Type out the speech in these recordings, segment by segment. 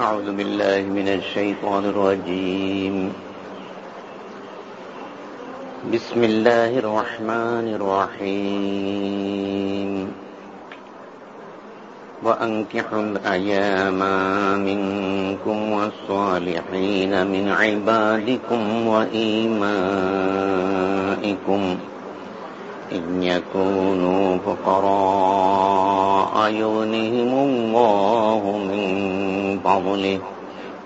أعوذ بالله من الشيطان الرجيم. بسم الله الرحمن الرحيم. وأنكحوا الأيام منكم والصالحين من عبادكم وإيمائكم. إن يكونوا فقراء يغنهم الله من فضله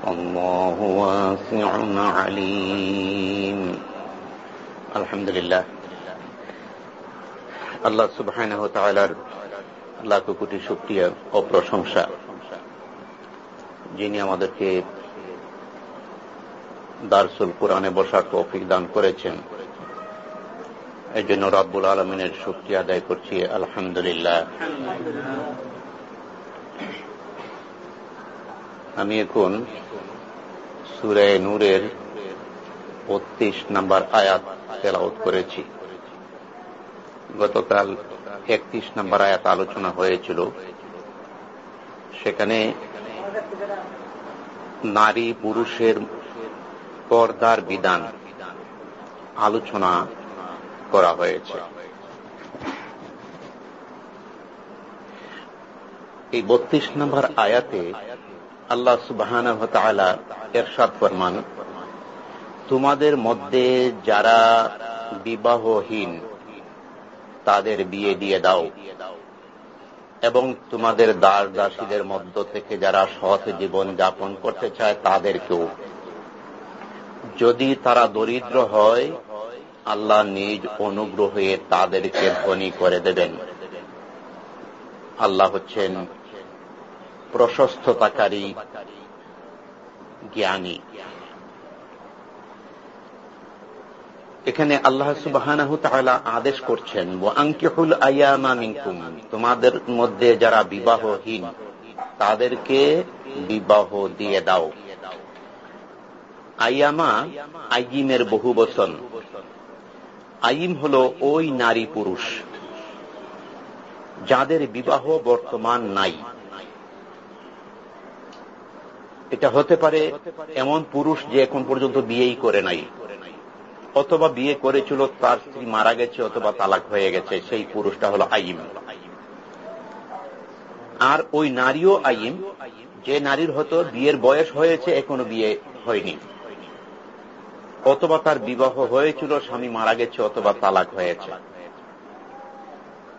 والله واسع عليم الحمد لله আল্লাহ সুবহানাহু ওয়া তাআলার লাখ কোটি শুকরিয়া ও প্রশংসা যিনি আমাদেরকে দারসুল কোরআনে বসার তৌফিক দান করেছেন এই জন্য রাব্বুল আলমিনের শুক্তি আদায় করছি, আলহামদুলিল্লাহ। আমি এখন সুরে নূরের বত্রিশ নাম্বার আয়াত তেলাউত করেছি। গতকাল একত্রিশ নাম্বার আয়াত আলোচনা হয়েছিল। সেখানে নারী পুরুষের পর্দার বিধান, আলোচনা করা হয়েছে। এই বত্রিশ নম্বর আয়াতে আল্লাহ সুবাহ এরশাদ ফরমান, তোমাদের মধ্যে যারা বিবাহহীন, তাদের বিয়ে দিয়ে দাও। এবং তোমাদের দাস দাসীদের মধ্য থেকে যারা সৎ জীবন যাপন করতে চায়, তাদেরকেও। যদি তারা দরিদ্র হয় আল্লাহ নিজ অনুগ্রহে তাদেরকে ধনী করে দেবেন। আল্লাহ হচ্ছেন প্রশস্ততাকারী জ্ঞানী। এখানে আল্লাহ সুবাহ আদেশ করছেন আঙ্কিহুল আয়ামা মিনকুম তোমাদের মধ্যে যারা বিবাহহীন, তাদেরকে বিবাহ দিয়ে দাও। আয়ামা আইজিমের বহু বচন আইম হল ওই নারী পুরুষ, যাদের বিবাহ বর্তমান নাই। এটা হতে পারে এমন পুরুষ যে এখন পর্যন্ত বিয়েই করে নাই, অথবা বিয়ে করেছিল, তার স্ত্রী মারা গেছে অথবা তালাক হয়ে গেছে, সেই পুরুষটা হল আইম আর ওই নারীও আইম যে নারীর হতো বিয়ের বয়স হয়েছে, এখনও বিয়ে হয়নি। অথবা তার বিবাহ হয়েছিল, স্বামী মারা গেছে অথবা তালাক হয়েছে।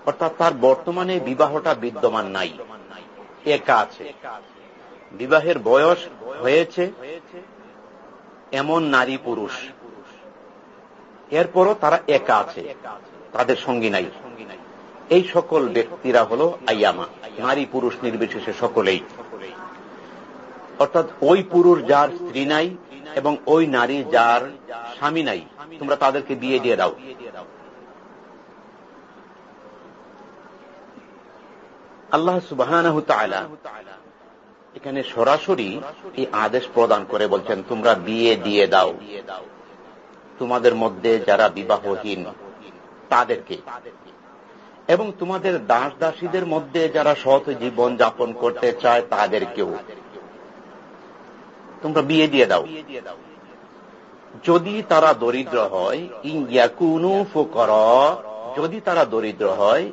অর্থাৎ তার বর্তমানে বিবাহটা বিদ্যমান নাই। একা আছে। বিবাহের বয়স হয়েছে এমন নারী পুরুষ। এরপরও তারা একা আছে, তাদের সঙ্গী নাই। এই সকল ব্যক্তিরা হল আইয়ামা, নারী পুরুষ নির্বিশেষে সকলেই। অর্থাৎ ওই পুরুষ যার স্ত্রী নাই এবং ওই নারী যার স্বামী নাই, তোমরা তাদেরকে বিয়ে দিয়ে দাও। আল্লাহ সুবাহ এখানে সরাসরি এই আদেশ প্রদান করে বলছেন, তোমরা বিয়ে দিয়ে দাও। তোমাদের মধ্যে যারা বিবাহহীন, তাদেরকে। এবং তোমাদের দাস দাসীদের মধ্যে যারা সৎ জীবন যাপন করতে চায়, তাদেরকেও। তোমরা বিয়ে দিয়ে দাও। যদি তারা দরিদ্র হয় ইয়াকুনু ফোকর, যদি তারা দরিদ্র হয়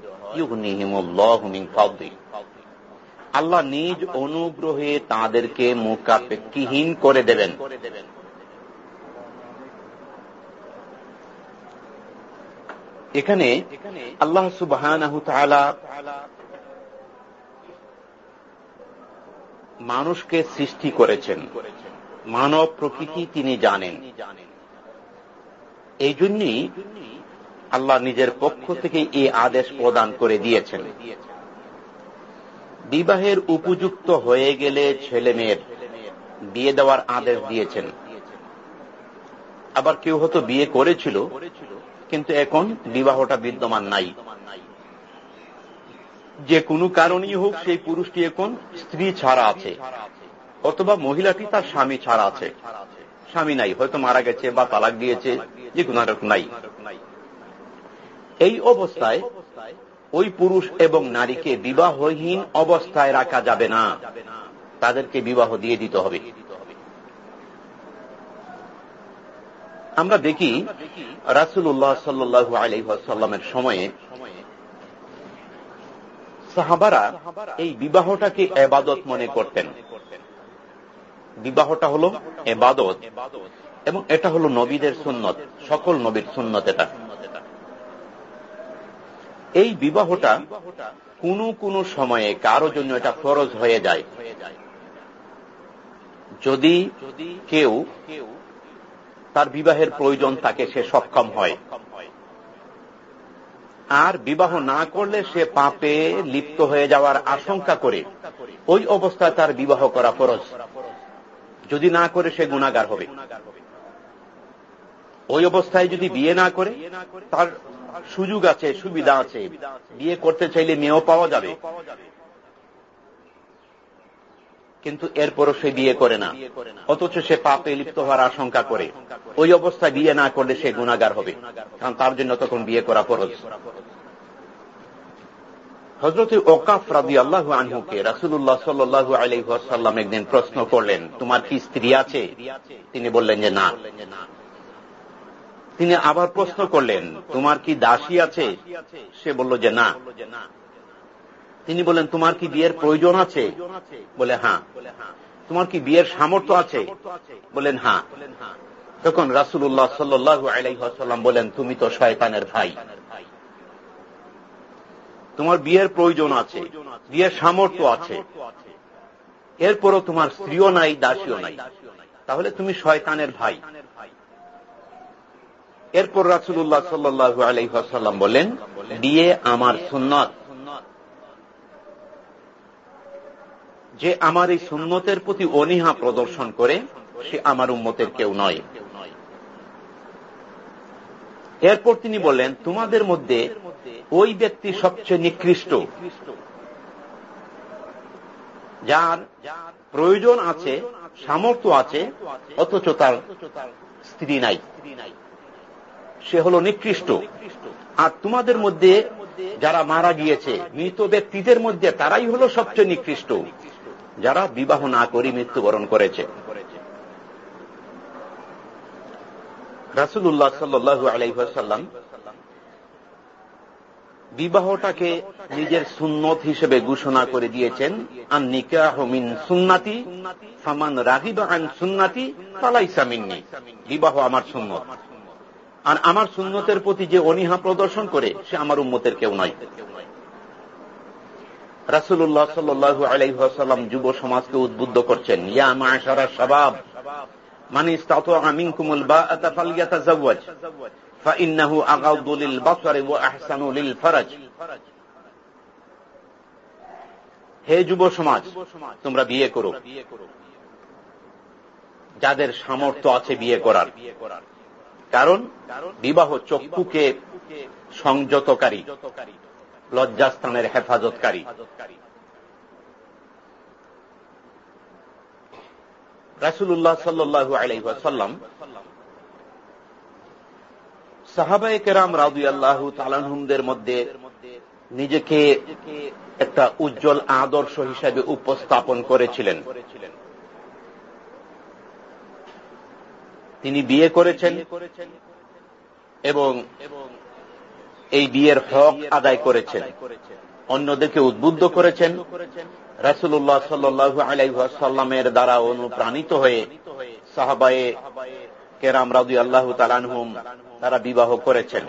আল্লাহ নিজ অনুগ্রহে তাদেরকে মোকাপেক্ষিহীন করে দেবেন। এখানে আল্লাহ সুবাহ মানুষকে সৃষ্টি করেছেন। মানব প্রকৃতি তিনি জানেন। এই জন্যই আল্লাহ নিজের পক্ষ থেকে এই আদেশ প্রদান করে দিয়েছেন। বিবাহের উপযুক্ত হয়ে গেলে ছেলে মেয়ের বিয়ে দেওয়ার আদেশ দিয়েছেন। আবার কেউ হয়তো বিয়ে করেছিল, কিন্তু এখন বিবাহটা বিদ্যমান নাই। যে কোনো কারণেই হোক সেই পুরুষটি এখন স্ত্রী ছাড়া আছে, অথবা মহিলাটি তার স্বামী ছাড়া আছে। স্বামী নাই, হয়তো মারা গেছে বা তালাক দিয়েছে, যে কোনো নাই। এই অবস্থায় ওই পুরুষ এবং নারীকে বিবাহহীন অবস্থায় রাখা যাবে না। তাদেরকে বিবাহ দিয়ে দিতে হবে। আমরা দেখি রাসুল্লাহ সাল্লু আলহামের সময়ে সাহাবারা এই বিবাহটাকে এবাদত মনে করতেন। বিবাহটা হল এবাদত এবং এটা হল নবীদের সুন্নত, সকল নবীর সুন্নত এটা। এই বিবাহটা কোন কোন সময়ে কারও জন্য এটা ফরজ হয়ে যায়। যদি কেউ তার বিবাহের প্রয়োজন তাকে সে সক্ষম হয়। আর বিবাহ না করলে সে পাপে লিপ্ত হয়ে যাওয়ার আশঙ্কা করে। ওই অবস্থায় তার বিবাহ করা ফরজ। যদি না করে, সে গুণাগার হবে। ওই অবস্থায় যদি বিয়ে না করে, তার সুযোগ আছে, সুবিধা আছে। বিয়ে করতে চাইলে মেয়েও পাওয়া যাবে। কিন্তু এরপরও সে বিয়ে করে না। অথচ সে পাপে লিপ্ত হওয়ার আশঙ্কা করে। ওই অবস্থায় বিয়ে না করলে সে গুণাগার হবে, কারণ তার জন্য তখন বিয়ে করা ফরজ। হজরত ওকাফ রাদি আল্লাহ আনহুকে রাসুল্লাহ সাল্লু আলহাসাল্লাম একদিন প্রশ্ন করলেন, তোমার কি স্ত্রী আছে? তিনি বললেন যে, না। তিনি আবার প্রশ্ন করলেন, তোমার কি দাসী আছে? সে বলল যে, না। তিনি বলেন, তোমার কি বিয়ের প্রয়োজন আছে? বলে হ্যাঁ। তোমার কি বিয়ের সামর্থ্য আছে? বলেন হ্যাঁ। তখন রাসুল্লাহ সাল্লু আলাইসাল্লাম বলেন, তুমি তো শয়তানের ভাই। তোমার বিয়ের প্রয়োজন আছে, বিয়ের সামর্থ্য আছে। এরপরও তোমার স্ত্রীও নাই, দাসীও নাই। তাহলে তুমি শয়তানের ভাই। এরপর রাসুল্লাহ সাল্লু আলাইসাল্লাম বলেন, বিয়ে আমার সুন্নত। যে আমার এই সুন্নতের প্রতি অনীহা প্রদর্শন করে, সে আমার উম্মতের কেউ নয়। এরপর তিনি বললেন, তোমাদের মধ্যে ওই ব্যক্তি সবচেয়ে নিকৃষ্ট। যার প্রয়োজন আছে, সামর্থ্য আছে, অথচ তার স্ত্রী নাই। সে হল নিকৃষ্ট। আর তোমাদের মধ্যে যারা মারা গিয়েছে, মৃত ব্যক্তিদের মধ্যে তারাই হল সবচেয়ে নিকৃষ্ট। যারা বিবাহ না করে মৃত্যুবরণ করেছে। রাসুল্লাহ সাল্লু আলাইসাল্লাম বিবাহটাকে নিজের সুন্নত হিসেবে ঘোষণা করে দিয়েছেন আর নিকাহ মিন সুন্নাতি, ফামান রাহিবা আন সুন্নাতি পালাইসামিননি বিবাহ আমার সুন্নত। আর আমার সুন্নতের প্রতি যে অনীহা প্রদর্শন করে, সে আমার উন্মতের কেউ নয়। রাসুল্লাহ সাল্লু আলাইসাল্লাম যুব সমাজকে উদ্বুদ্ধ করছেন ইয়া মাশারা সবাব মানে আমিনকুমুল বা ফালিয়াতাজাওয়াজ فإنه أغض للبصر وأحسن للفرج হে যুব সমাজ তোমরা বিয়ে করো যাদের সামর্থ্য আছে বিয়ে করার কারণ বিবাহ চক্ষুকে সংযতকারী লজ্জাস্থানের হেফাজতকারী। রাসুল্লাহ সাল্লু আলাইসাল্লাম সাহাবাই কেরাম রাজু আল্লাহ তালানহুমদের মধ্যে নিজেকে একটা উজ্জ্বল আদর্শ হিসাবে উপস্থাপন করেছিলেন। তিনি বিয়ে করেছেন এবং এই বিয়ের হক আদায় করেছেন। অন্যদেরকে উদ্বুদ্ধ করেছেন। রাসুল্লাহ সাল্লু আলাইসাল্লামের দ্বারা অনুপ্রাণিত হয়ে সাহাবায়ে কেরাম রাজু আল্লাহ তালানহুম তারা বিবাহ করেছেন।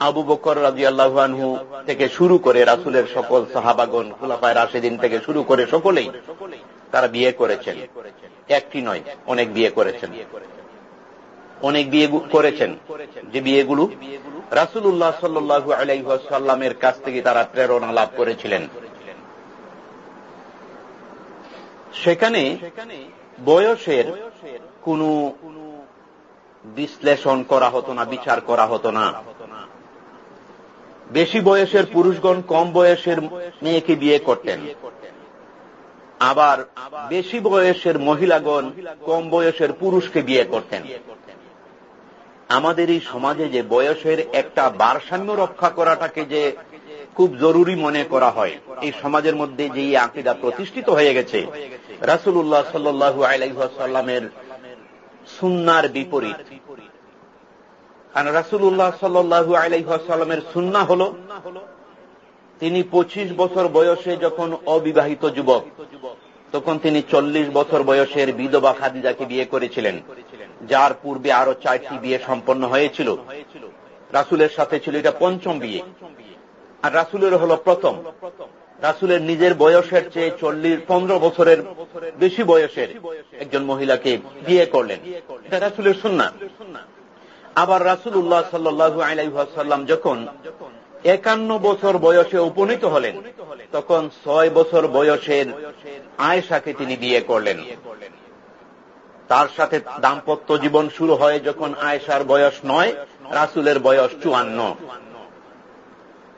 আবু বকর রাজি আল্লাহানহু থেকে শুরু করে রাসুলের সকল সাহাবাগন খুলাফায় রাশেদিন থেকে শুরু করে সকলেই তারা বিয়ে করেছেন। একটি নয়, অনেক বিয়ে করেছেন। অনেক বিয়ে করেছেন। যে বিয়েগুলো রাসুল্লাহ সাল্লু আলাইসাল্লামের কাছ থেকে তারা প্রেরণা লাভ করেছিলেন। সেখানে বয়সের কোন বিশ্লেষণ করা হতো না, বিচার করা হতো না। বেশি বয়সের পুরুষগণ কম বয়সের মেয়েকে বিয়ে করতেন। আবার বেশি বয়সের মহিলাগণ কম বয়সের পুরুষকে বিয়ে করতেন। আমাদের এই সমাজে যে বয়সের একটা ভারসাম্য রক্ষা করাটাকে যে খুব জরুরি মনে করা হয়, এই সমাজের মধ্যে যে আকিদা প্রতিষ্ঠিত হয়ে গেছে রাসুল্লাহ সাল্লু আলাইসাল্লামের সুন্নার বিপরীত। কারণ রাসুল্লাহ সাল্লু আলাইসাল্লামের সুন্না হল, তিনি পঁচিশ বছর বয়সে যখন অবিবাহিত যুবক, তখন তিনি চল্লিশ বছর বয়সের বিধবা খাদিজাকে বিয়ে করেছিলেন। যার পূর্বে আরও চারটি বিয়ে সম্পন্ন হয়েছিল। রাসুলের সাথে ছিল এটা পঞ্চম বিয়ে। আর রাসুলের হল প্রথম। রাসুলের নিজের বয়সের চেয়ে চল্লিশ, পনেরো বছরের বেশি বয়সের একজন মহিলাকে বিয়ে করলেন। এটা রাসুলের সুন্না আবার রাসুল উল্লাহ সাল্লু আলাইসাল্লাম যখন একান্ন বছর বয়সে উপনীত হলেন, তখন ছয় বছর বয়সের আয়েশাকে তিনি বিয়ে করলেন। তার সাথে দাম্পত্য জীবন শুরু হয় যখন আয়েশার বয়স নয়, রাসুলের বয়স চুয়ান্ন।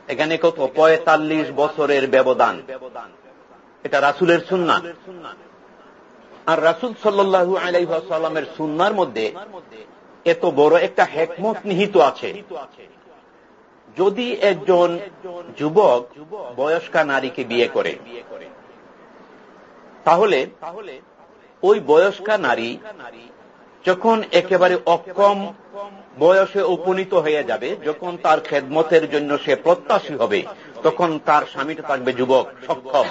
এখানে কত? পঁয়তাল্লিশ বছরের ব্যবধান। এটা রাসুলের সুন্না আর রাসুল সাল্লু আলাইসাল্লামের সুন্নার মধ্যে এত বড় একটা হেকমত নিহিত আছে। যদি একজন যুবক বয়স্কা নারীকে বিয়ে করে, তাহলে ওই বয়স্কা নারী যখন একেবারে অক্ষম বয়সে উপনীত হয়ে যাবে, যখন তার খেদমতের জন্য সে প্রত্যাশী হবে, তখন তার স্বামীটা থাকবে যুবক, সক্ষম।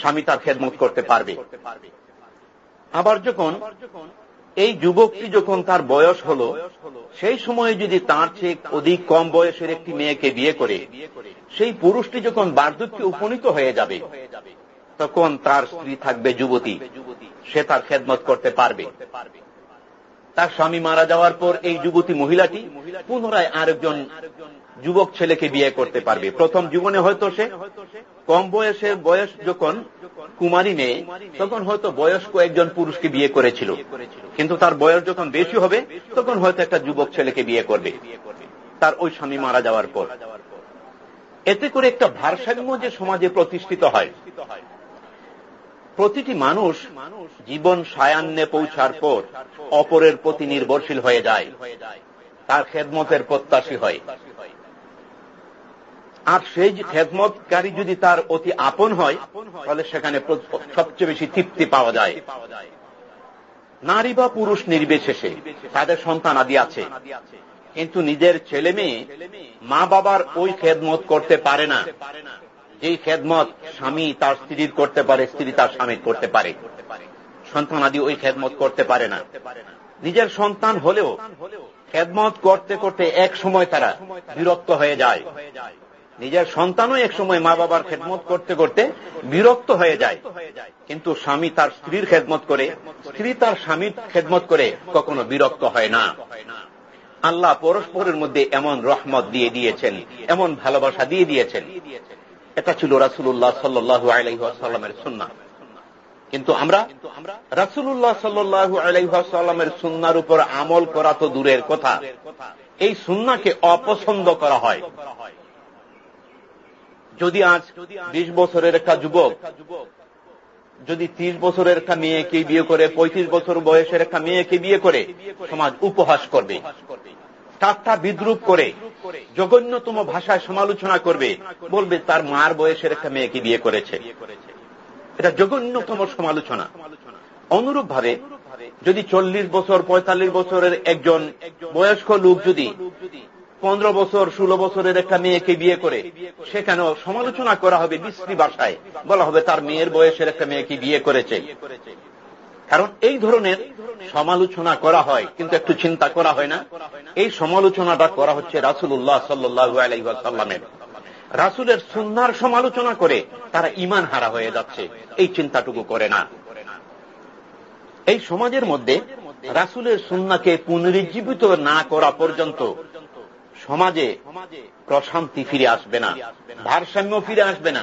স্বামী তার খেদমত করতে পারবে। আবার যখন এই যুবকটি যখন তার বয়স হল, সেই সময়ে যদি তার চেয়ে অধিক কম বয়সের একটি মেয়েকে বিয়ে করে, সেই পুরুষটি যখন বার্ধক্যে উপনীত হয়ে যাবে, তখন তার স্ত্রী থাকবে যুবতী। সে তার খেদমত করতে পারবে। তার স্বামী মারা যাওয়ার পর এই যুবতী মহিলাটি পুনরায় আরেকজন যুবক ছেলেকে বিয়ে করতে পারবে। প্রথম জীবনে হয়তো সে কম বয়সের বয়স যখন কুমারী মেয়ে, তখন হয়তো বয়স্ক একজন পুরুষকে বিয়ে করেছিল। কিন্তু তার বয়স যখন বেশি হবে, তখন হয়তো একটা যুবক ছেলেকে বিয়ে করবে। তার ওই স্বামী মারা যাওয়ার পর। এতে করে একটা ভারসাম্য যে সমাজে প্রতিষ্ঠিত হয় প্রতিটি মানুষ জীবন সায়ান্নে পৌঁছার পর অপরের প্রতি নির্ভরশীল হয়ে যায়। তার খেদমতের প্রত্যাশী হয়। আর সেই খেদমতকারী যদি তার অতি আপন হয়, তাহলে সেখানে সবচেয়ে বেশি তৃপ্তি পাওয়া যায়। নারী বা পুরুষ নির্বিশেষে তাদের সন্তান আদি আছে। কিন্তু নিজের ছেলে মেয়ে মা বাবার ওই খেদমত করতে পারে না। যেই খেদমত স্বামী তার স্ত্রীর করতে পারে, স্ত্রী তার স্বামীর করতে পারে। সন্তান আদি ওই খেদমত করতে পারে না। নিজের সন্তান হলেও খেদমত করতে করতে এক সময় তারা বিরক্ত হয়ে যায়। নিজের সন্তানও এক সময় মা বাবার খেদমত করতে করতে বিরক্ত হয়ে যায়। কিন্তু স্বামী তার স্ত্রীর খেদমত করে, স্ত্রী তার স্বামীর খেদমত করে কখনো বিরক্ত হয় না। আল্লাহ পরস্পরের মধ্যে এমন রহমত দিয়ে দিয়েছেন, এমন ভালোবাসা দিয়ে দিয়েছেন। এটা ছিল রাসুল্লাহ সাল্লু আলাইসাল্লামের সুন্না কিন্তু আমরা রাসুল্লাহ সাল্লু আলাইসাল্লামের সুন্নার উপর আমল করা তো দূরের কথা। এই সুন্নাকে অপছন্দ করা হয়। যদি আজ বিশ বছরের একটা যুবক, যদি ত্রিশ বছরের একটা মেয়েকে বিয়ে করে, পঁয়ত্রিশ বছর বয়সের একটা মেয়েকে বিয়ে করে, সমাজ উপহাস করবে। ঠাট্টা বিদ্রুপ করে জঘন্যতম ভাষায় সমালোচনা করবে, বলবে তার মার বয়সের একটা মেয়েকে বিয়ে করেছে। এটা জঘন্যতম সমালোচনা। অনুরূপ ভাবে যদি চল্লিশ বছর, পঁয়তাল্লিশ বছরের একজন বয়স্ক লোক যদি পনেরো বছর, ষোলো বছরের একটা মেয়েকে বিয়ে করে সেখানেও সমালোচনা করা হবে বিশ্রী ভাষায়? বলা হবে তার মেয়ের বয়সের একটা মেয়েকে বিয়ে করেছে। কারণ এই ধরনের সমালোচনা করা হয়, কিন্তু একটু চিন্তা করা হয় না। এই সমালোচনাটা করা হচ্ছে রাসুল্লাহ সাল্লু আলাইসাল্লামের রাসুলের সুন্নার সমালোচনা করে তারা ইমান হারা হয়ে যাচ্ছে, এই চিন্তাটুকু করে না। এই সমাজের মধ্যে রাসুলের সুন্নাকে পুনরুজ্জীবিত না করা পর্যন্ত সমাজে প্রশান্তি ফিরে আসবে না, ভারসাম্য ফিরে আসবে না।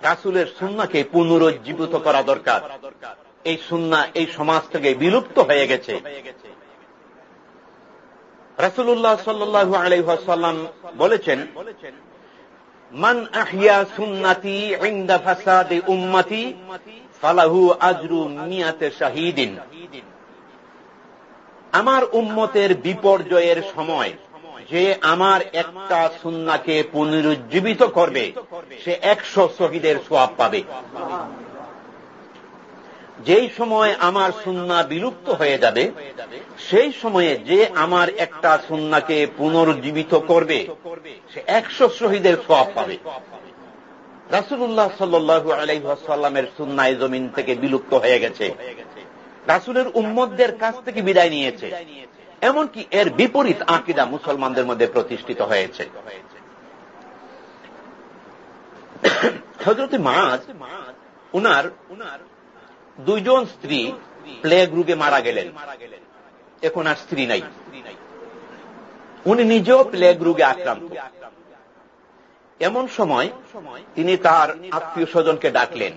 রাসুলের সুন্নাকে পুনরুজ্জীবিত করা দরকার। এই সুন্না, এই সমাজ থেকে বিলুপ্ত হয়ে গেছে। রাসুল্লাহ সাল্লু আলাইসাল্লাম বলেছেন, মান আহিয়া সুন্নাতি ইন্দা ফাসাদে উম্মাতি, ফালাহু আজরু মিয়াতে শাহিদিন। আমার উম্মতের বিপর্যয়ের সময় যে আমার একটা সুন্নাকে পুনরুজ্জীবিত করবে, সে একশো শহীদের সোয়াব পাবে। যেই সময় আমার সুন্না বিলুপ্ত হয়ে যাবে, সেই সময়ে যে আমার একটা সুন্নাকে পুনরুজ্জীবিত করবে, সে একশো শহীদের সোয়াব পাবে। রাসুল্লাহ সাল্লু আলাইসাল্লামের সুন্নায় জমিন থেকে বিলুপ্ত হয়ে গেছে। রাসুলের উম্মদদের কাছ থেকে বিদায় নিয়েছে। এমনকি এর বিপরীত আকিদা মুসলমানদের মধ্যে প্রতিষ্ঠিত হয়েছে। হজরত মাজ উনার উনার দুইজন স্ত্রী প্লেগ রোগে মারা গেলেন। এখন আর স্ত্রী নাই। উনি নিজেও প্লেগ রোগে আক্রান্ত। এমন সময় তিনি তার আত্মীয় স্বজনকে ডাকলেন।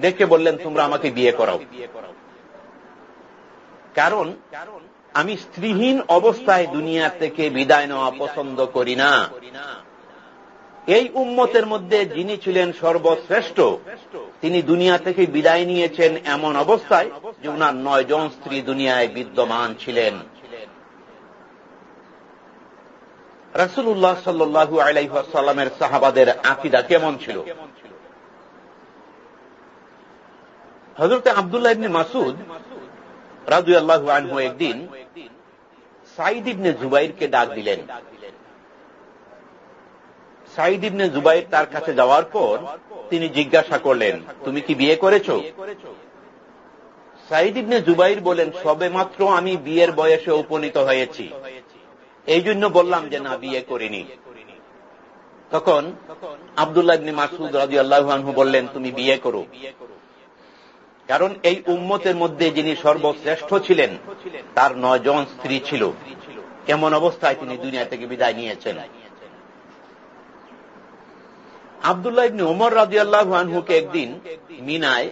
ডেকে বললেন, তোমরা আমাকে বিয়ে করাও। কারণ আমি স্ত্রীহীন অবস্থায় দুনিয়া থেকে বিদায় নেওয়া পছন্দ করি না। এই উম্মতের মধ্যে যিনি ছিলেন সর্বশ্রেষ্ঠ তিনি দুনিয়া থেকে বিদায় নিয়েছেন এমন অবস্থায় যে ওনার নয় জন স্ত্রী দুনিয়ায় বিদ্যমান ছিলেন। রাসুল্লাহ সাল্লু আলাইসাল্লামের সাহাবাদের আকিদা কেমন ছিল? হজরত আবদুল্লাহ ইবনে মাসুদ রাজু আল্লাহ আনহু একদিন সাইদ ইবনে জুবাইরকে ডাক দিলেন। সাইদ ইবনে জুবাইর তার কাছে যাওয়ার পর তিনি জিজ্ঞাসা করলেন, তুমি কি বিয়ে করেছ? সাইদ ইবনে জুবাইর বলেন, সবে মাত্র আমি বিয়ের বয়সে উপনীত হয়েছি। এই জন্য বললাম যে না, বিয়ে করিনি। তখন আবদুল্লাহ ইবনে মাসুদ রাজু আল্লাহানহু বললেন, তুমি বিয়ে করো। কারণ এই উম্মতের মধ্যে যিনি সর্বশ্রেষ্ঠ ছিলেন, তার নয় জন স্ত্রী ছিল। এমন অবস্থায় তিনি দুনিয়া থেকে বিদায় নিয়েছেন। আবদুল্লাহ ইবনে ওমর রাজি আল্লাহু একদিন মিনায়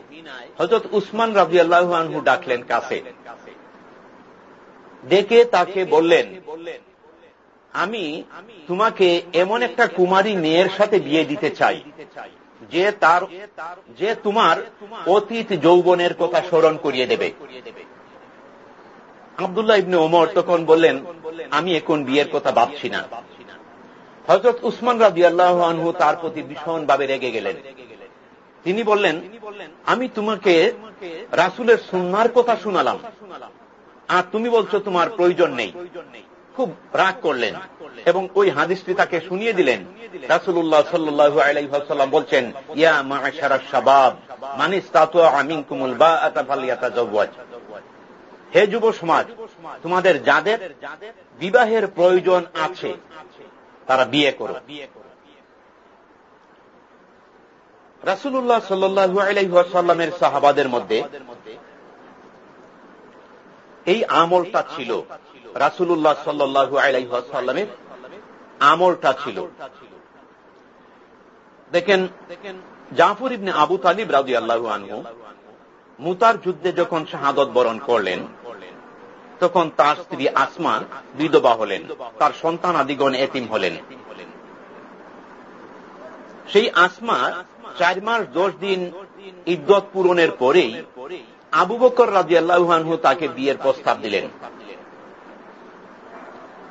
হজরত উসমান রাজি আল্লাহু ডাকলেন কাছে। ডেকে তাকে বললেন, আমি তোমাকে এমন একটা কুমারী মেয়ের সাথে বিয়ে দিতে চাই, যে তার, যে তোমার অতীত যৌবনের কথা স্মরণ করিয়ে দেবে। আবদুল্লাহ ইবনে ওমর তখন বললেন, আমি এখন বিয়ের কথা ভাবছি না। হজরত উসমান রাজি আল্লাহনহু তার প্রতি ভীষণভাবে রেগে গেলেন। তিনি বললেন, আমি তোমাকে রাসুলের সুন্নার কথা শুনালাম। আর তুমি বলছো তোমার প্রয়োজন নেই। খুব রাগ করলেন এবং ওই হাদিসটি তাকে শুনিয়ে দিলেন। রাসুল্লাহ সাল্লু আলাইসাল্লাম বলছেন, ইয়া মাশারা শাবাব মানিস আমিন কুমুল বা আতাফালিয়াতা জওয়াজ হে যুব সমাজ, তোমাদের যাদের বিবাহের প্রয়োজন আছে তারা বিয়ে করো রাসুল্লাহ সাল্লু আলাইসাল্লামের সাহাবাদের মধ্যে এই আমলটা ছিল রাসুল্লাহ সাল্লু আলাইসাল্লামের আমলটা ছিল। দেখেন, জাফর ইবনে আবু তালিব রাজু আল্লাহ আনহু মুতার যুদ্ধে যখন শাহাদত বরণ করলেন তখন তার স্ত্রী আসমা বিধবা হলেন। তার সন্তান আদিগণ এতিম হলেন। সেই আসমা চার মাস দশ দিন ইদ্যত পূরণের পরেই আবু বকর রাজি আল্লাহানহু তাকে বিয়ের প্রস্তাব দিলেন।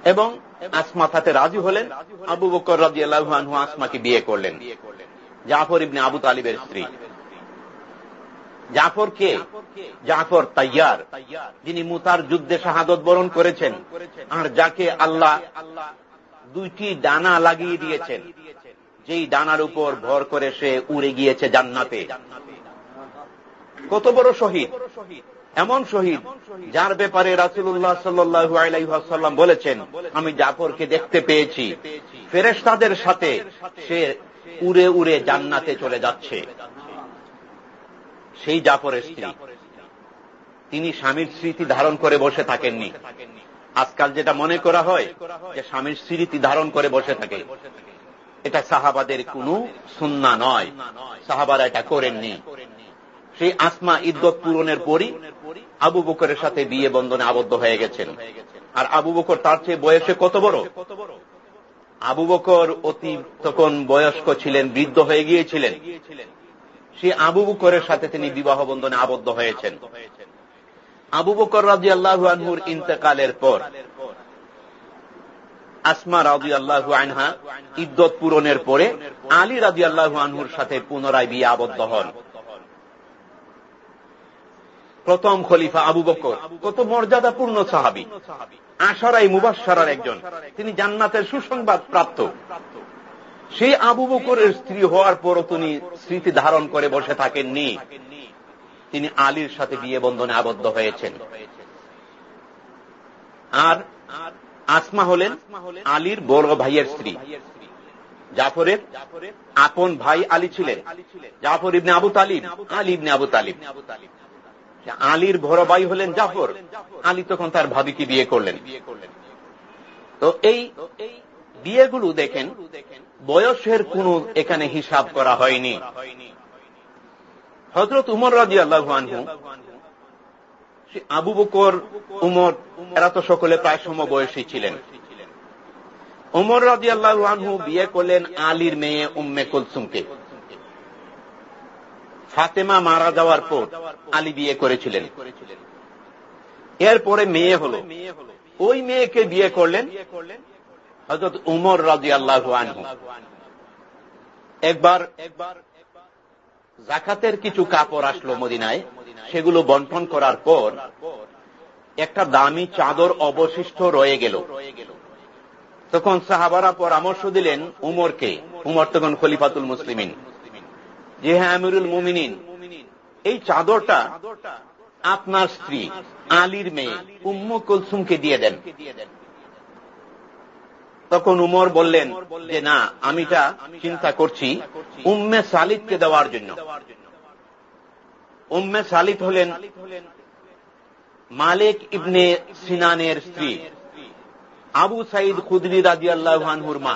এবং আসমা তাতে রাজি হলেন। আবু বকর রাজি আল্লাহানহু আসমাকে বিয়ে করলেন। জাফর ইবনে আবু তালিবের স্ত্রী। জাফর কে? জাফর তাইয়ার, যিনি মুতার যুদ্ধে শাহাদত বরণ করেছেন। আর যাকে আল্লাহ দুইটি ডানা লাগিয়ে দিয়েছেন। যেই ডানার উপর ভর করে সে উড়ে গিয়েছে জান্নাতে। কত বড় শহীদ। এমন শহীদ যার ব্যাপারে রাসুল্লাহ সাল্লু আলাইসাল্লাম বলেছেন, আমি জাফরকে দেখতে পেয়েছি। ফেরেস্তাদের সাথে সে উড়ে উড়ে জান্নাতে চলে যাচ্ছে। সেই জাফরের স্ত্রী। তিনি স্বামীর স্মৃতি ধারণ করে বসে থাকেননি। আজকাল যেটা মনে করা হয় যে স্বামীর স্মৃতি ধারণ করে বসে থাকে। এটা সাহাবাদের কোনো সুন্না নয়। সাহাবারা এটা করেননি। সেই আসমা ইদ্যত পূরণের পরই আবু বকরের সাথে বিয়ে বন্ধনে আবদ্ধ হয়ে গেছেন। আর আবু বকর তার চেয়ে বয়সে কত বড়? আবু বকর অতি তখন বয়স্ক ছিলেন, বৃদ্ধ হয়ে গিয়েছিলেন। সে আবু বকরের সাথে তিনি বিবাহ বন্ধনে আবদ্ধ হয়েছেন। আবু বকর রাজি আল্লাহ আনহুর ইন্তেকালের পর আসমা রাজি আল্লাহ আনহা ইদ্যত পূরণের পরে আলী রাজি আল্লাহ আনহুর সাথে পুনরায় বিয়ে আবদ্ধ হন। প্রথম খলিফা আবু বকর, কত মর্যাদাপূর্ণ সাহাবি। আশারাই মুবাসার একজন। তিনি জান্নাতের সুসংবাদ প্রাপ্ত। সেই আবু বকরের স্ত্রী হওয়ার পরও তিনি স্মৃতি ধারণ করে বসে থাকেননি। তিনি আলীর সাথে বিয়ে বন্ধনে আবদ্ধ হয়েছেন। আর আসমা হলেন আলীর বড় ভাইয়ের স্ত্রী। জাফরের আপন ভাই আলী ছিলেন। জাফর ইবনে আবু তালিব, আলী ইবনে আবু তালিব। আলীর বড় ভাই হলেন জাফর। আলী তখন তার ভাবিকে বিয়ে করলেন। তো এই বিয়েগুলো দেখেন বয়সের কোন এখানে হিসাব করা হয়নি। হজরত উমর রাজি আল্লাহ আবু বকর, উমর, এরা তো সকলে প্রায় সম বয়সী ছিলেন। উমর রাজি আল্লাহ বিয়ে করলেন আলীর মেয়ে উম্মে কুলসুমকে। ফাতেমা মারা যাওয়ার পর আলী বিয়ে করেছিলেন। এরপরে মেয়ে হল। ওই মেয়েকে বিয়ে করলেন হজরত উমর রাজি আল্লাহ একবার একবার জাকাতের কিছু কাপড় আসলো মদিনায়, সেগুলো বন্টন করার পর একটা দামি চাদর অবশিষ্ট রয়ে গেল। তখন সাহাবারা পরামর্শ দিলেন উমরকে, উমর তখন খলিফাতুল মুসলিমিন। যে হ্যাঁ আমিরুল মুমিনিন, এই চাদরটা আপনার স্ত্রী, আলীর মেয়ে, উম্ম কুলসুমকে দিয়ে দেন। তখন উমর বললেন, যে না আমিটা চিন্তা করছি উম্মে সালিদকে দেওয়ার জন্য। উম্মে সালিদ হলেন মালিক ইবনে সিনানের স্ত্রী। আবু সাইদ খুদরি রাজি আল্লাহানহুর মা।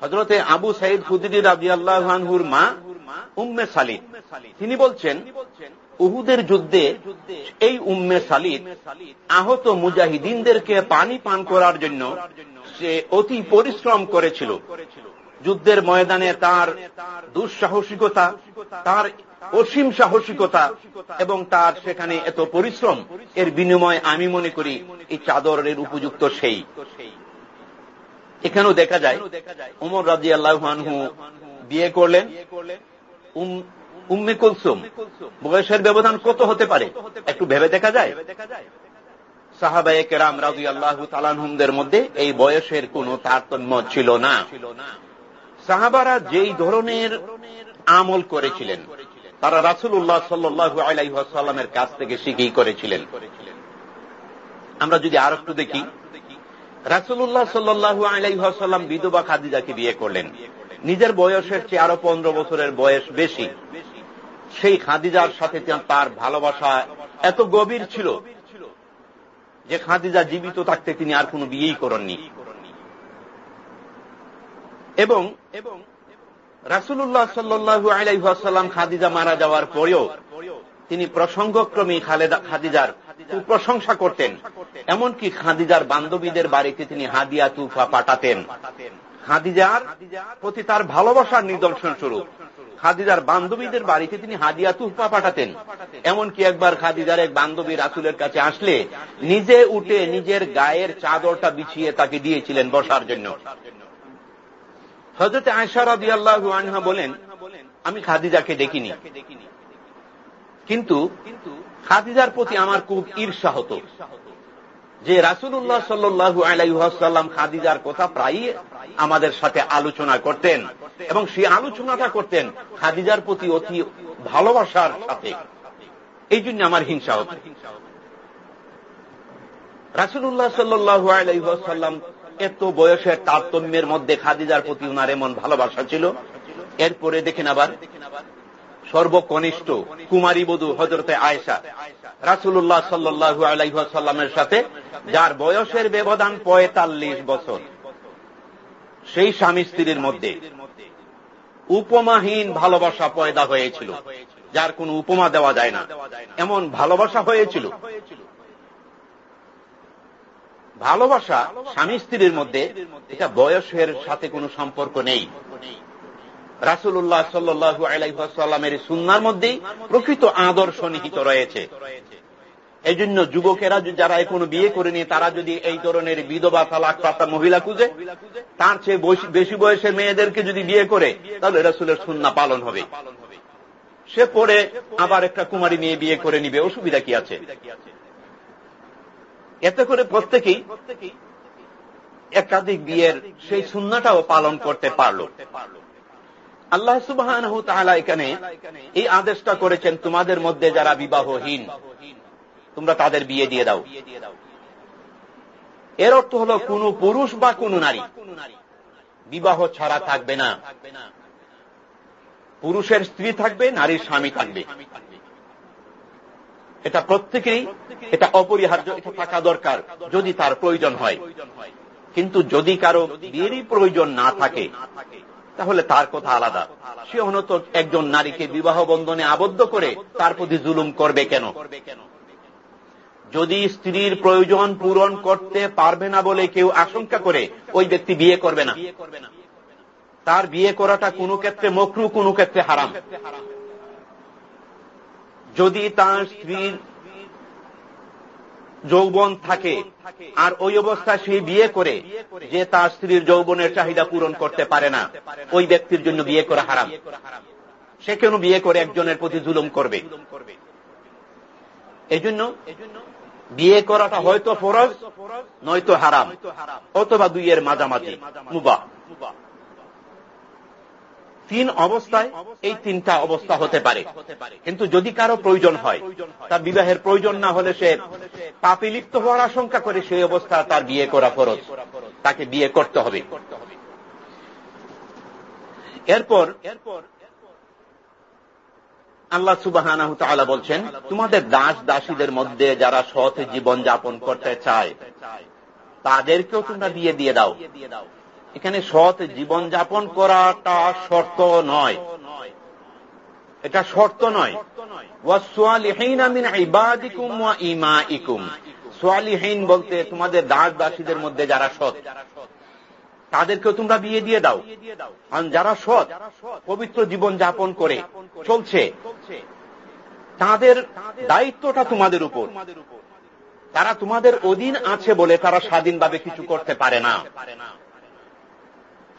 হজরতে আবু সাইদ খুদরি রাজি আল্লাহানহুর মা উম্মে সালিদ। তিনি বলছেন উহুদের যুদ্ধে এই উম্মে সালিদ আহত মুজাহিদিনদেরকে পানি পান করার জন্য সে অতি পরিশ্রম করেছিল। যুদ্ধের ময়দানে তার দুঃসাহসিকতা, তার অসীম সাহসিকতা এবং তার সেখানে এত পরিশ্রম, এর বিনিময় আমি মনে করি এই চাদরের উপযুক্ত সেই। এখানেও দেখা যায়, উমর রাজি আল্লাহানহু বিয়ে করলেন। উম্মে কুলসুম বয়সের ব্যবধান কত হতে পারে? একটু ভেবে দেখা যায়? সাহাবায়ে কেরাম রাজু আল্লাহ তালানহুমদের মধ্যে এই বয়সের কোন তারতম্য ছিল না। সাহাবারা যেই ধরনের আমল করেছিলেন, তারা রাসুল্লাহ সাল্লু আলাইসাল্লামের কাছ থেকে শিখেই করেছিলেন। আমরা যদি আর একটু দেখি রাসুল্লাহ সাল্লু আলাইসাল্লাম বিধবা খাদিজাকে বিয়ে করলেন। নিজের বয়সের চেয়ে আরও পনেরো বছরের বয়স বেশি। সেই খাদিজার সাথে তার ভালোবাসা এত গভীর ছিল যে খাদিজা জীবিত থাকতে তিনি আর কোনো বিয়েই করেননি। এবং এবং রাসুল্লাহ সাল্লু আলাইসাল্লাম খাদিজা মারা যাওয়ার পরেও তিনি প্রসঙ্গক্রমে খালেদা খাদিজার প্রশংসা করতেন। এমনকি খাদিজার বান্ধবীদের বাড়িতে তিনি হাদিয়া তুফা পাঠাতেন। খাদিজার প্রতি তার ভালোবাসার নিদর্শন স্বরূপ। খাদিজার বান্ধবীদের বাড়িতে তিনি হাদিয়া তুফা পাঠাতেন। এমনকি একবার খাদিজার এক বান্ধবী রাসুলের কাছে আসলে নিজে উঠে নিজের গায়ের চাদরটা বিছিয়ে তাকে দিয়েছিলেন বসার জন্য। হজরত আয়সারা দিয়াল্লাহ আনহা বলেন, আমি খাদিজাকে দেখিনি। কিন্তু খাদিজার প্রতি আমার খুব ঈর্ষা হতো। যে রাসুল্লাহ সাল্লু আলাইসাল্লাম খাদিজার কথা প্রায়ই আমাদের সাথে আলোচনা করতেন এবং সেই আলোচনাটা করতেন খাদিজার প্রতি অতি ভালোবাসার সাথে। এই জন্য আমার হিংসা হত। রাসুল্লাহ সাল্লু আলাইসাল্লাম এত বয়সের তারতম্যের মধ্যে খাদিজার প্রতি উনার এমন ভালোবাসা ছিল। এরপরে দেখেন আবার সর্বকনিষ্ঠ কুমারী বধু হজরতে আয়সা রাসুল্লাহ সাল্লু আলাইসাল্লামের সাথে, যার বয়সের ব্যবধান পঁয়তাল্লিশ বছর। সেই স্বামী স্ত্রীর মধ্যে উপমাহীন ভালোবাসা পয়দা হয়েছিল, যার কোন উপমা দেওয়া যায় না। এমন ভালোবাসা হয়েছিল। ভালোবাসা স্বামী স্ত্রীর মধ্যে, এটা বয়সের সাথে কোনো সম্পর্ক নেই। রাসুল্লাহ সাল্লু আলাইসাল্লামের সুন্নার মধ্যেই প্রকৃত আদর্শ নিহিত রয়েছে। এই জন্য যুবকেরা যারা এখনও বিয়ে করেনি, তারা যদি এই ধরনের বিধবা, তালাক প্রাপ্তা মহিলা খুঁজে, তার চেয়ে বেশি বয়সের মেয়েদেরকে যদি বিয়ে করে, তাহলে রাসুলের সুন্না পালন হবে। সে পরে আবার একটা কুমারী মেয়ে বিয়ে করে নিবে, অসুবিধা কি আছে? এতে করে প্রত্যেকেই একাধিক বিয়ের সেই সুন্নাটাও পালন করতে পারল। আল্লাহ সুবাহ এখানে এই আদেশটা করেছেন, তোমাদের মধ্যে যারা বিবাহহীন তোমরা তাদের বিয়ে দিয়ে দাও। এর অর্থ হল কোন পুরুষ বা কোন নারী। বিবাহ ছাড়া থাকবে না। পুরুষের স্ত্রী থাকবে, নারীর স্বামী থাকবে। এটা প্রত্যেকেই এটা অপরিহার্য, এটা থাকা দরকার, যদি তার প্রয়োজন হয়। কিন্তু যদি কারও বিয়েরই প্রয়োজন না থাকে, তাহলে তার কথা আলাদা। সে অনত একজন নারীকে বিবাহ বন্ধনে আবদ্ধ করে তার প্রতি জুলুম করবে কেন? যদি স্ত্রীর প্রয়োজন পূরণ করতে পারবে না বলে কেউ আশঙ্কা করে, ওই ব্যক্তি বিয়ে করবে না। তার বিয়ে করাটা কোনো ক্ষেত্রে মকরু, কোনো ক্ষেত্রে হারাম। যদি তার স্ত্রীর যৌবন থাকে, আর ওই অবস্থায় সে বিয়ে করে, যে তার স্ত্রীর যৌবনের চাহিদা পূরণ করতে পারে না, ওই ব্যক্তির জন্য বিয়ে করা হারাম। সে কেন বিয়ে করে একজনের প্রতি জুলুম করবে? এই জন্য বিয়ে করাটা হয়তো ফরজ, নয়তো হারাম, অথবা দুইয়ের মাঝামাঝি মুবা তিন অবস্থায় এই তিনটা অবস্থা হতে পারে। কিন্তু যদি কারও প্রয়োজন হয়, তার বিবাহের প্রয়োজন না হলে সে পাপি লিপ্ত হওয়ার আশঙ্কা করে সেই অবস্থা তার বিয়ে করা ফরজ। তাকে বিয়ে করতে হবে। এরপর এরপর আল্লাহ সুবাহ বলছেন, তোমাদের দাস দাসীদের মধ্যে যারা সৎ জীবন যাপন করতে চায়, তাদেরকেও তোমরা বিয়ে দিয়ে দাও। এখানে সৎ জীবন যাপন করাটা শর্ত নয়। এটা শর্ত নয়। সোয়ালিহীন বলতে তোমাদের দাস দাসীদের মধ্যে যারা সৎ, তাদেরকেও তোমরা বিয়ে দিয়ে দাও। কারণ যারা সৎ, পবিত্র জীবন যাপন করে চলছে তাদের দায়িত্বটা তোমাদের উপর। তারা তোমাদের অধীন আছে বলে তারা স্বাধীনভাবে কিছু করতে পারে না।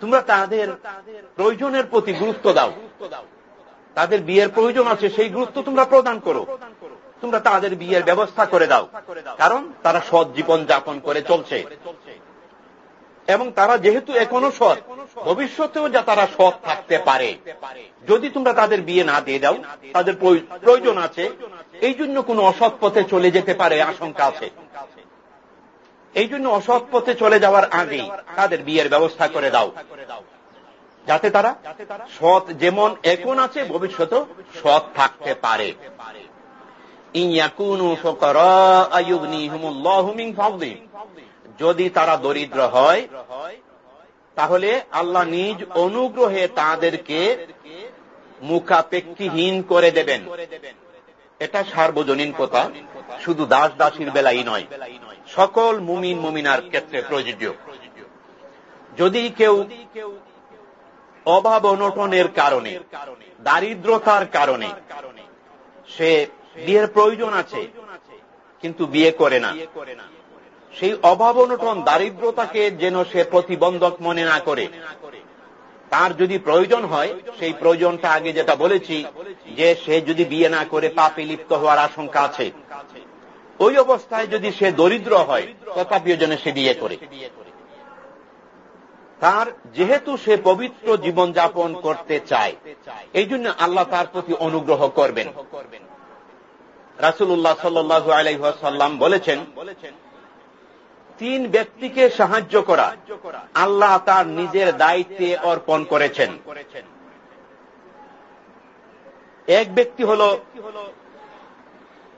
তোমরা তাদের প্রয়োজনের প্রতি গুরুত্ব দাও। তাদের বিয়ের প্রয়োজন আছে, সেই গুরুত্ব তোমরা প্রদান করো। তোমরা তাদের বিয়ের ব্যবস্থা করে দাও। কারণ তারা সৎ জীবন যাপন করে চলছে। এবং তারা যেহেতু এখনও সৎ, ভবিষ্যতেও যা তারা সৎ থাকতে পারে। যদি তোমরা তাদের বিয়ে না দিয়ে দাও, তাদের প্রয়োজন আছে। এই জন্য কোন অসৎ পথে চলে যেতে পারে আশঙ্কা আছে। এই জন্য অসৎ পথে চলে যাওয়ার আগেই তাদের বিয়ের ব্যবস্থা করে দাও। যাতে তারা সৎ যেমন এখন আছে, ভবিষ্যতেও সৎ থাকতে পারে। যদি তারা দরিদ্র হয়, তাহলে আল্লাহ নিজ অনুগ্রহে তাদেরকে মুখাপেক্ষিহীন করে দেবেন। এটা সার্বজনীন কথা, শুধু দাস দাসীর বেলাই নয়, সকল মুমিন মুমিনার ক্ষেত্রে প্রযোজ্য। যদি কেউ অভাব অনটনের কারণে, দারিদ্রতার কারণে, সে বিয়ের প্রয়োজন আছে, কিন্তু বিয়ে করে না। সেই অভাব অনটন, দারিদ্রতাকে যেন সে প্রতিবন্ধক মনে না করে। তার যদি প্রয়োজন হয়, সেই প্রয়োজনটা আগে যেটা বলেছি, যে সে যদি বিয়ে না করে পাপে লিপ্ত হওয়ার আশঙ্কা আছে। ওই অবস্থায় যদি সে দরিদ্র হয়, তথাপিও যেন সে বিয়ে করে। তার যেহেতু সে পবিত্র জীবন যাপন করতে চায়, এই জন্য আল্লাহ তার প্রতি অনুগ্রহ করবেন। রাসুল্লাহ সাল্লু আলাইসাল্লাম বলেছেন তিন ব্যক্তিকে সাহায্য করা। আল্লাহ তার নিজের দায়িত্বে অর্পণ করেছেন। এক ব্যক্তি হল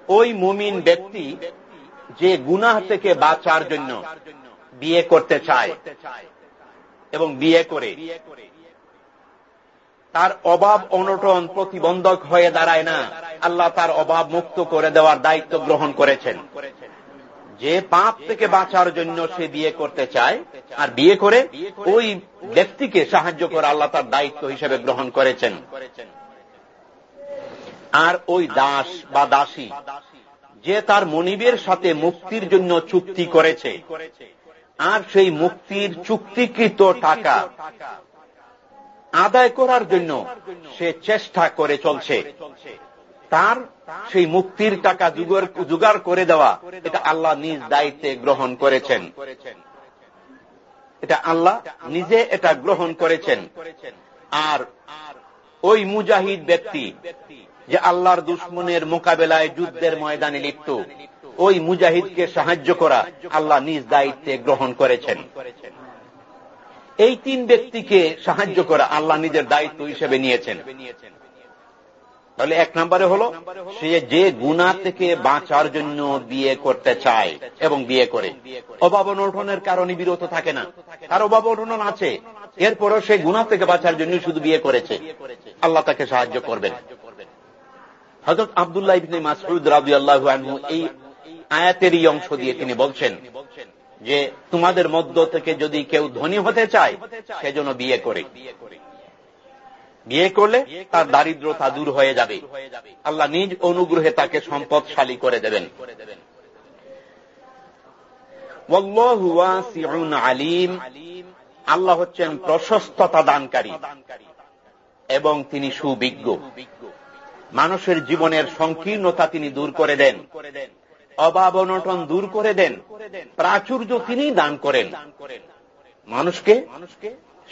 ওই মুমিন ব্যক্তি যে গুনাহ থেকে বাঁচার জন্য বিয়ে করতে চায় এবং বিয়ে করে। তার অভাব অনটন প্রতিবন্ধক হয়ে দাঁড়ায় না। আল্লাহ তার অভাব মুক্ত করে দেওয়ার দায়িত্ব গ্রহণ করেছেন। যে পাপ থেকে বাঁচার জন্য সে বিয়ে করতে চায়, আর বিয়ে করে ওই ব্যক্তিকে সাহায্য করে আল্লাহ তার দায়িত্ব হিসেবে গ্রহণ করেছেন। আর ওই দাস বা দাসী যে তার মনিবের সাথে মুক্তির জন্য চুক্তি করেছে, আর সেই মুক্তির চুক্তিকৃত টাকা আদায় করার জন্য সে চেষ্টা করে চলছে। তার সেই মুক্তির টাকা জোগাড় করে দেওয়া, এটা আল্লাহ নিজ দায়িত্বে গ্রহণ করেছেন। এটা আল্লাহ নিজে এটা গ্রহণ করেছেন। আর ওই মুজাহিদ ব্যক্তি যে আল্লাহর দুশ্মনের মোকাবেলায় যুদ্ধের ময়দানে লিপ্ত, ওই মুজাহিদকে সাহায্য করা আল্লাহ নিজ দায়িত্বে গ্রহণ করেছেন। এই তিন ব্যক্তিকে সাহায্য করা আল্লাহ নিজের দায়িত্ব হিসেবে নিয়েছেন। তাহলে এক নম্বরে হল, সে যে গুণা থেকে বাঁচার জন্য বিয়ে করতে চায় এবং বিয়ে করে। অভাব অনটনের কারণে বিরত থাকে না। তার অভাব অনটন আছে। এরপরও সে গুণা থেকে বাঁচার জন্য শুধু বিয়ে করেছে। আল্লাহ তাকে সাহায্য করবেন। হজরত আবদুল্লাহ ইবনে মাসুদ রাবি আল্লাহ এই আয়াতেরই অংশ দিয়ে তিনি বলছেন যে, তোমাদের মধ্য থেকে যদি কেউ ধনী হতে চায় সেজন্য বিয়ে করে। বিয়ে করলে তার দারিদ্রতা দূর হয়ে যাবে। আল্লাহ নিজ অনুগ্রহে তাকে সম্পদশালী করে দেবেন। আলিম। আল্লাহ হচ্ছেন প্রশস্ততা দানকারী এবং তিনি সুবিজ্ঞ। মানুষের জীবনের সংকীর্ণতা তিনি দূর করে দেন। অভাব অনটন দূর করে দেন। প্রাচুর্য তিনি দান করেন। মানুষকে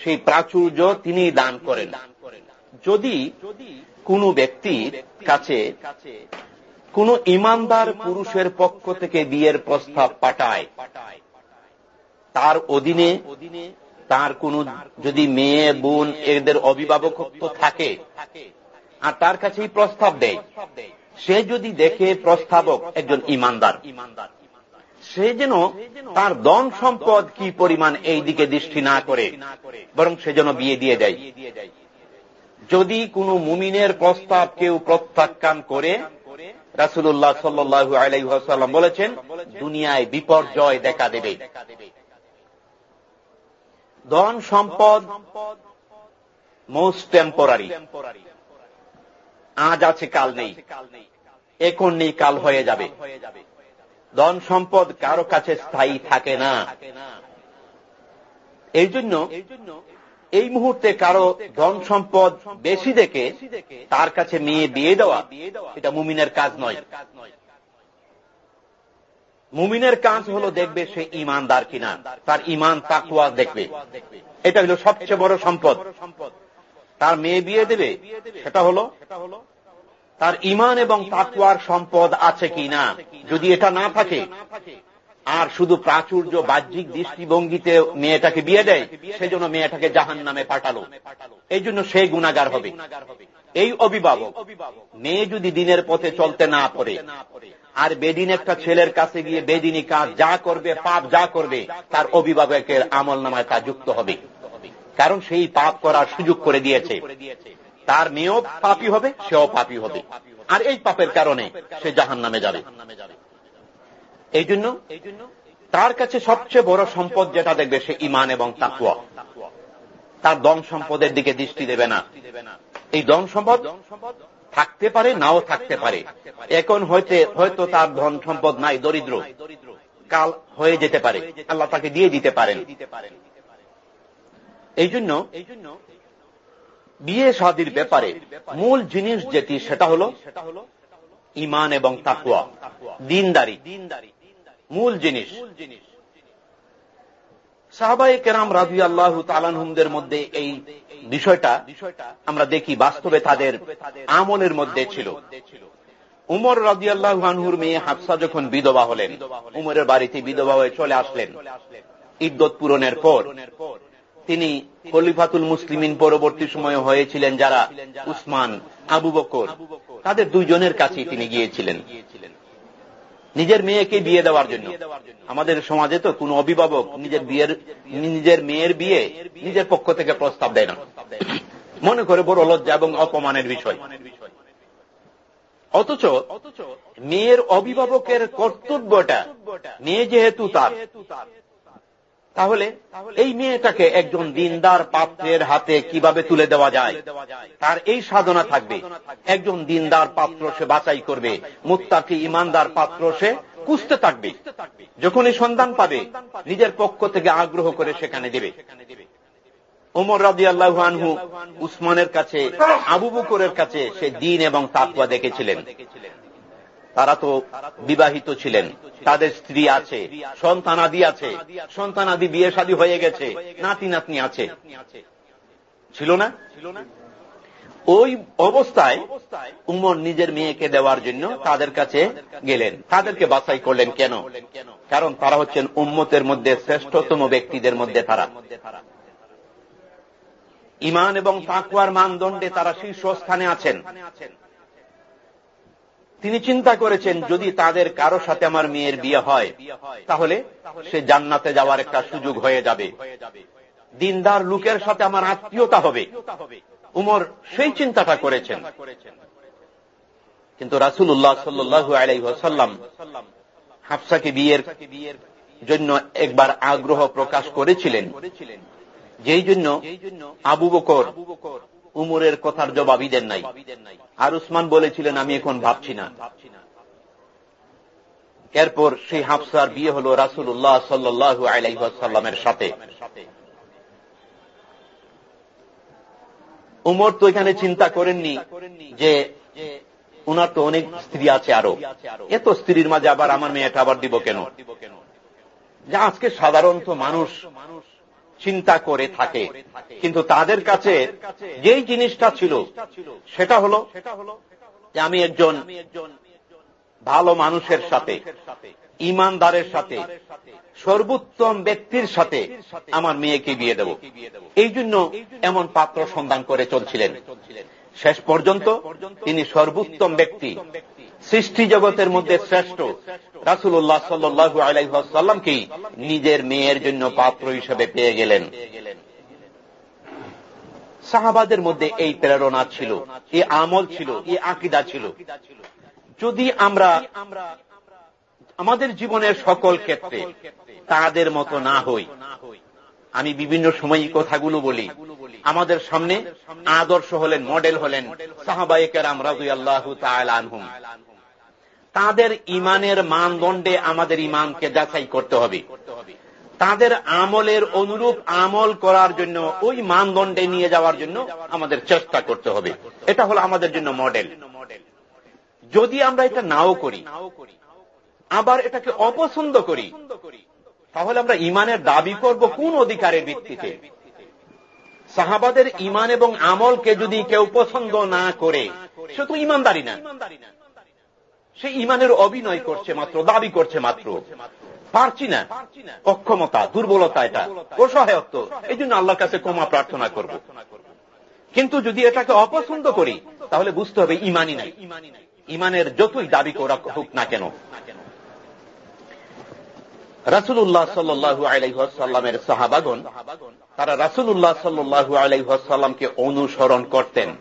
সেই প্রাচুর্য তিনি দান করেন। যদি কোন ব্যক্তির কাছে কোন ইমানদার পুরুষের পক্ষ থেকে বিয়ের প্রস্তাব পাঠায়, তার অধীনে তার কোন যদি মেয়ে, বোন এদের অভিভাবকত্ব থাকে আর তার কাছেই প্রস্তাব দেয়, সে যদি দেখে প্রস্তাবক একজন ইমানদার ইমানদার সে যেন তার দন সম্পদ কি পরিমাণ এই দিকে দৃষ্টি না করে, বরং সে যেন বিয়ে দিয়ে দেয়। যদি কোন মুমিনের প্রস্তাব কেউ প্রত্যাখ্যান করে রাসুল্লাহ সাল্লু আলাইসাল্লাম বলেছেন, দুনিয়ায় বিপর্যয় দেখা দেবে। ধন সম্পদ মোস্ট টেম্পোরারি আজ আছে, কাল নেই। এখন নেই, কাল হয়ে যাবে। ধন সম্পদ কারও কাছে স্থায়ী থাকে না। এই জন্য এই মুহূর্তে কারও ধন সম্পদ বেশি দেখে তার কাছে মেয়ে বিয়ে দেওয়া, এটা মুমিনের কাজ নয়। মুমিনের কাজ হলো দেখবে সে ইমানদার কিনা, তার ইমান তাকুয়া দেখবে। এটা হলো সবচেয়ে বড় সম্পদ। তার মেয়ে বিয়ে দেবে, সেটা হলো তার ইমান এবং তাকুয়ার সম্পদ আছে কি না যদি এটা না থাকে আর শুধু প্রাচুর্য বাহ্যিক দৃষ্টিভঙ্গিতে মেয়েটাকে বিয়ে দেয়, সেজন্য মেয়েটাকে জাহান নামে পাঠালো। এই জন্য সে গুণাগার হবে। এই অভিভাবক, মেয়ে যদি দিনের পথে চলতে না পারে, আর বেদিন একটা ছেলের কাছে গিয়ে বেদিনী কাজ যা করবে, পাপ যা করবে, তার অভিভাবকের আমল নামায় তা যুক্ত হবে। কারণ সেই পাপ করার সুযোগ করে দিয়েছে। তার মেয়েও পাপি হবে, সেও পাপি হবে। আর এই পাপের কারণে সে জাহান নামে যাবে। এই জন্য তার কাছে সবচেয়ে বড় সম্পদ যেটা দেখবে সে ইমান এবং তাকুয়া তার দম সম্পদের দিকে দৃষ্টি দেবে না। এই দম সম্পদ থাকতে পারে, নাও থাকতে পারে। এখন হয়তো হয়তো তার ধন সম্পদ নাই, দরিদ্র। কাল হয়ে যেতে পারে। আল্লাহ তাকে দিয়ে দিতে পারেন। এই জন্য বিয়ে শাদির ব্যাপারে মূল জিনিস যেটি, সেটা হল সেটা হল ইমান এবং তাকুয়া দিনদারি দিনদারি। মূল জিনিস। সাহাবাই কেরাম রাজু আল্লাহ তালানহুমদের মধ্যে এই বিষয়টা আমরা দেখি, বাস্তবে তাদের আমলের মধ্যে ছিল। উমর রাজি আল্লাহুর মেয়ে হাফসা যখন বিধবা হলেন, উমরের বাড়িতে বিধবা হয়ে চলে আসলেন, ইদ্যত পূরণের পর তিনি খলিফাতুল মুসলিমিন পরবর্তী সময়ে হয়েছিলেন যারা উসমান, আবু বকর, তাদের দুইজনের কাছেই তিনি গিয়েছিলেন। নিজের মেয়েকে বিয়ে দেওয়ার জন্য। আমাদের সমাজে তো কোন অভিভাবক নিজের বিয়ের, নিজের মেয়ের বিয়ে নিজের পক্ষ থেকে প্রস্তাব দেয় না। মনে করে বড় লজ্জা এবং অপমানের বিষয়। অথচ মেয়ের অভিভাবকের কর্তব্যটা মেয়ে যেহেতু তার তাহলে এই মেয়েটাকে একজন দিনদার পাত্রের হাতে কীভাবে তুলে দেওয়া যায়? তার এই সাধনা থাকবে। একজন দিনদার পাত্র সে বাছাই করবে মুক্তাকি ইমানদার পাত্র সে কুস্তে থাকবে। যখনই সন্ধান পাবে, নিজের পক্ষ থেকে আগ্রহ করে সেখানে দেবে। ওমর রাজি আল্লাহ আনহু উসমানের কাছে, আবু বকরের কাছে সে দিন এবং তাকুয়া দেখেছিলেন। তারা তো বিবাহিত ছিলেন। তাদের স্ত্রী আছে, সন্তানাদি আছে, সন্তানাদি বিয়ে শাদী হয়ে গেছে নাতি নাতনি আছে। ছিল না? ওই অবস্থায় উমর নিজের মেয়েকে দেওয়ার জন্য তাদের কাছে গেলেন। তাদেরকে বাছাই করলেন কেন? কারণ তারা হচ্ছেন উম্মতের মধ্যে শ্রেষ্ঠতম ব্যক্তিদের মধ্যে তারা। ইমান এবং তাকুয়ার মানদণ্ডে তারা শীর্ষস্থানে আছেন। তিনি চিন্তা করেছেন যদি তাদের কারও সাথে আমার মেয়ের বিয়ে হয় তাহলে সে জান্নাতে যাওয়ার একটা সুযোগ হয়ে যাবে। দিনদার লোকের সাথে আমার আত্মীয়তা হবে। উমর সেই চিন্তাটা করেছেন। কিন্তু রাসুল্লাহ সাল্লু আলাইসাল্লাম হাফসাকে বিয়ের জন্য একবার আগ্রহ প্রকাশ করেছিলেন। যেই জন্য আবু বকর উমরের কথার জবাবই দেন নাই। আর উসমান বলেছিলেন, আমি এখন ভাবছি না। এরপর সেই হাফসার বিয়ে হল রাসুল্লাহ সাল্লু আলাইসাল্লামের সাথে। উমর তো এখানে চিন্তা করেননি যে উনার তো অনেক স্ত্রী আছে আরও। এত স্ত্রীর মাঝে আবার আমার মেয়েটা আবার দিব কেন? যা আজকে সাধারণত মানুষ মানুষ চিন্তা করে থাকে। কিন্তু তাদের কাছে যেই জিনিসটা ছিল, সেটা হল যে আমি একজন ভালো মানুষের সাথে, ইমানদারের সাথে, সর্বোত্তম ব্যক্তির সাথে আমার মেয়েকে বিয়ে দেব। এই জন্য এমন পাত্র সন্ধান করে চলছিলেন। শেষ পর্যন্ত তিনি সর্বোত্তম ব্যক্তি সৃষ্টি জগতের মধ্যে শ্রেষ্ঠ। রাসুল্লাহ সাল্লু আলাইসাল্লামকেই নিজের মেয়ের জন্য পাত্র হিসেবে পেয়ে গেলেন। সাহাবাদের মধ্যে এই প্রেরণা ছিল এ আমল ছিল এ আকিদা ছিল। যদি আমরা আমাদের জীবনের সকল ক্ষেত্রে তাদের মতো না হই, আমি বিভিন্ন সময় কথাগুলো বলি। আমাদের সামনে আদর্শ হলেন, মডেল হলেন সাহাবাইকেরাম রাজু আল্লাহ আনহুম। তাদের ইমানের মানদণ্ডে আমাদের ইমানকে যাচাই করতে হবে। তাদের আমলের অনুরূপ আমল করার জন্য, ওই মানদণ্ডে নিয়ে যাওয়ার জন্য আমাদের চেষ্টা করতে হবে। এটা হলো আমাদের জন্য মডেল যদি আমরা এটা নাও করি, আবার এটাকে অপছন্দ করি, তাহলে আমরা ইমানের দাবি করব কোন অধিকারের ভিত্তিতে। সাহাবাদের ইমান এবং আমলকে যদি কেউ পছন্দ না করে, সে তো ইমানদারি না। সে ইমানের অভিনয় করছে মাত্র, দাবি করছে মাত্র। পারছি না। অক্ষমতা, দুর্বলতা এটা। অসহায়ত্ব। এই জন্য আল্লাহর কাছে ক্ষমা প্রার্থনা করব। কিন্তু যদি এটাকে অপছন্দ করি, তাহলে বুঝতে হবে ইমানই নাই। ইমানের যতই দাবি করা হোক না কেন। রাসুল্লাহ সাল্লু আলাইসাল্লামের সাহাবাগন তারা রাসুল্লাহ সাল্লু আলাইসাল্লামকে অনুসরণ করতেন।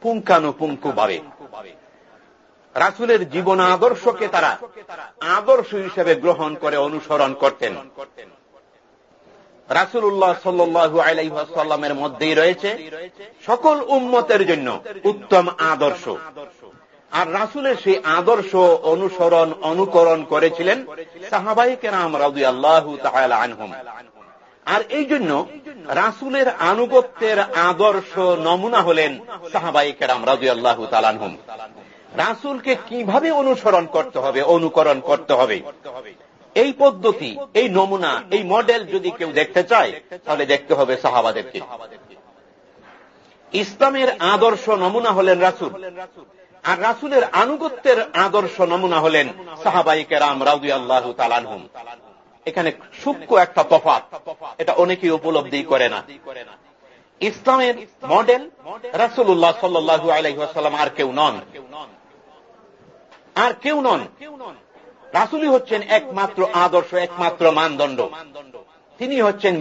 পুঙ্খানুপুঙ্খু ভাবে রাসুলের জীবন আদর্শকে তারা আদর্শ হিসেবে গ্রহণ করে, অনুসরণ করতেন। রাসুল্লাহ সাল্লু আলাইসাল্লামের মধ্যেই রয়েছে সকল উম্মতের জন্য উত্তম আদর্শ। আর রাসুলের সেই আদর্শ অনুসরণ, অনুকরণ করেছিলেন সাহাবাই কেরাম রাজু আল্লাহ আনহুম। আর এই জন্য রাসুলের আনুগত্যের আদর্শ নমুনা হলেন সাহাবাই কেরাম রাজু আল্লাহ তালানহুম রাসুলকে কীভাবে অনুসরণ করতে হবে, অনুকরণ করতে হবে? এই পদ্ধতি, এই নমুনা, এই মডেল যদি কেউ দেখতে চায়, তাহলে দেখতে হবে সাহাবাদেরকে। ইসলামের আদর্শ নমুনা হলেন রাসুল। আর রাসুলের আনুগত্যের আদর্শ নমুনা হলেন সাহাবাই কেরাম রাউদি আল্লাহ তালানহুম এখানে সূক্ষ্ম একটা তফাত এটা অনেকেই উপলব্ধি করে না। ইসলামের মডেল রাসুল্লাহ সাল্লু আলাইসাল্লাম আর কেউ নন। আর কেউ নন। রাসুলই হচ্ছেন একমাত্র আদর্শ, একমাত্র মানদণ্ড। তিনি হচ্ছেন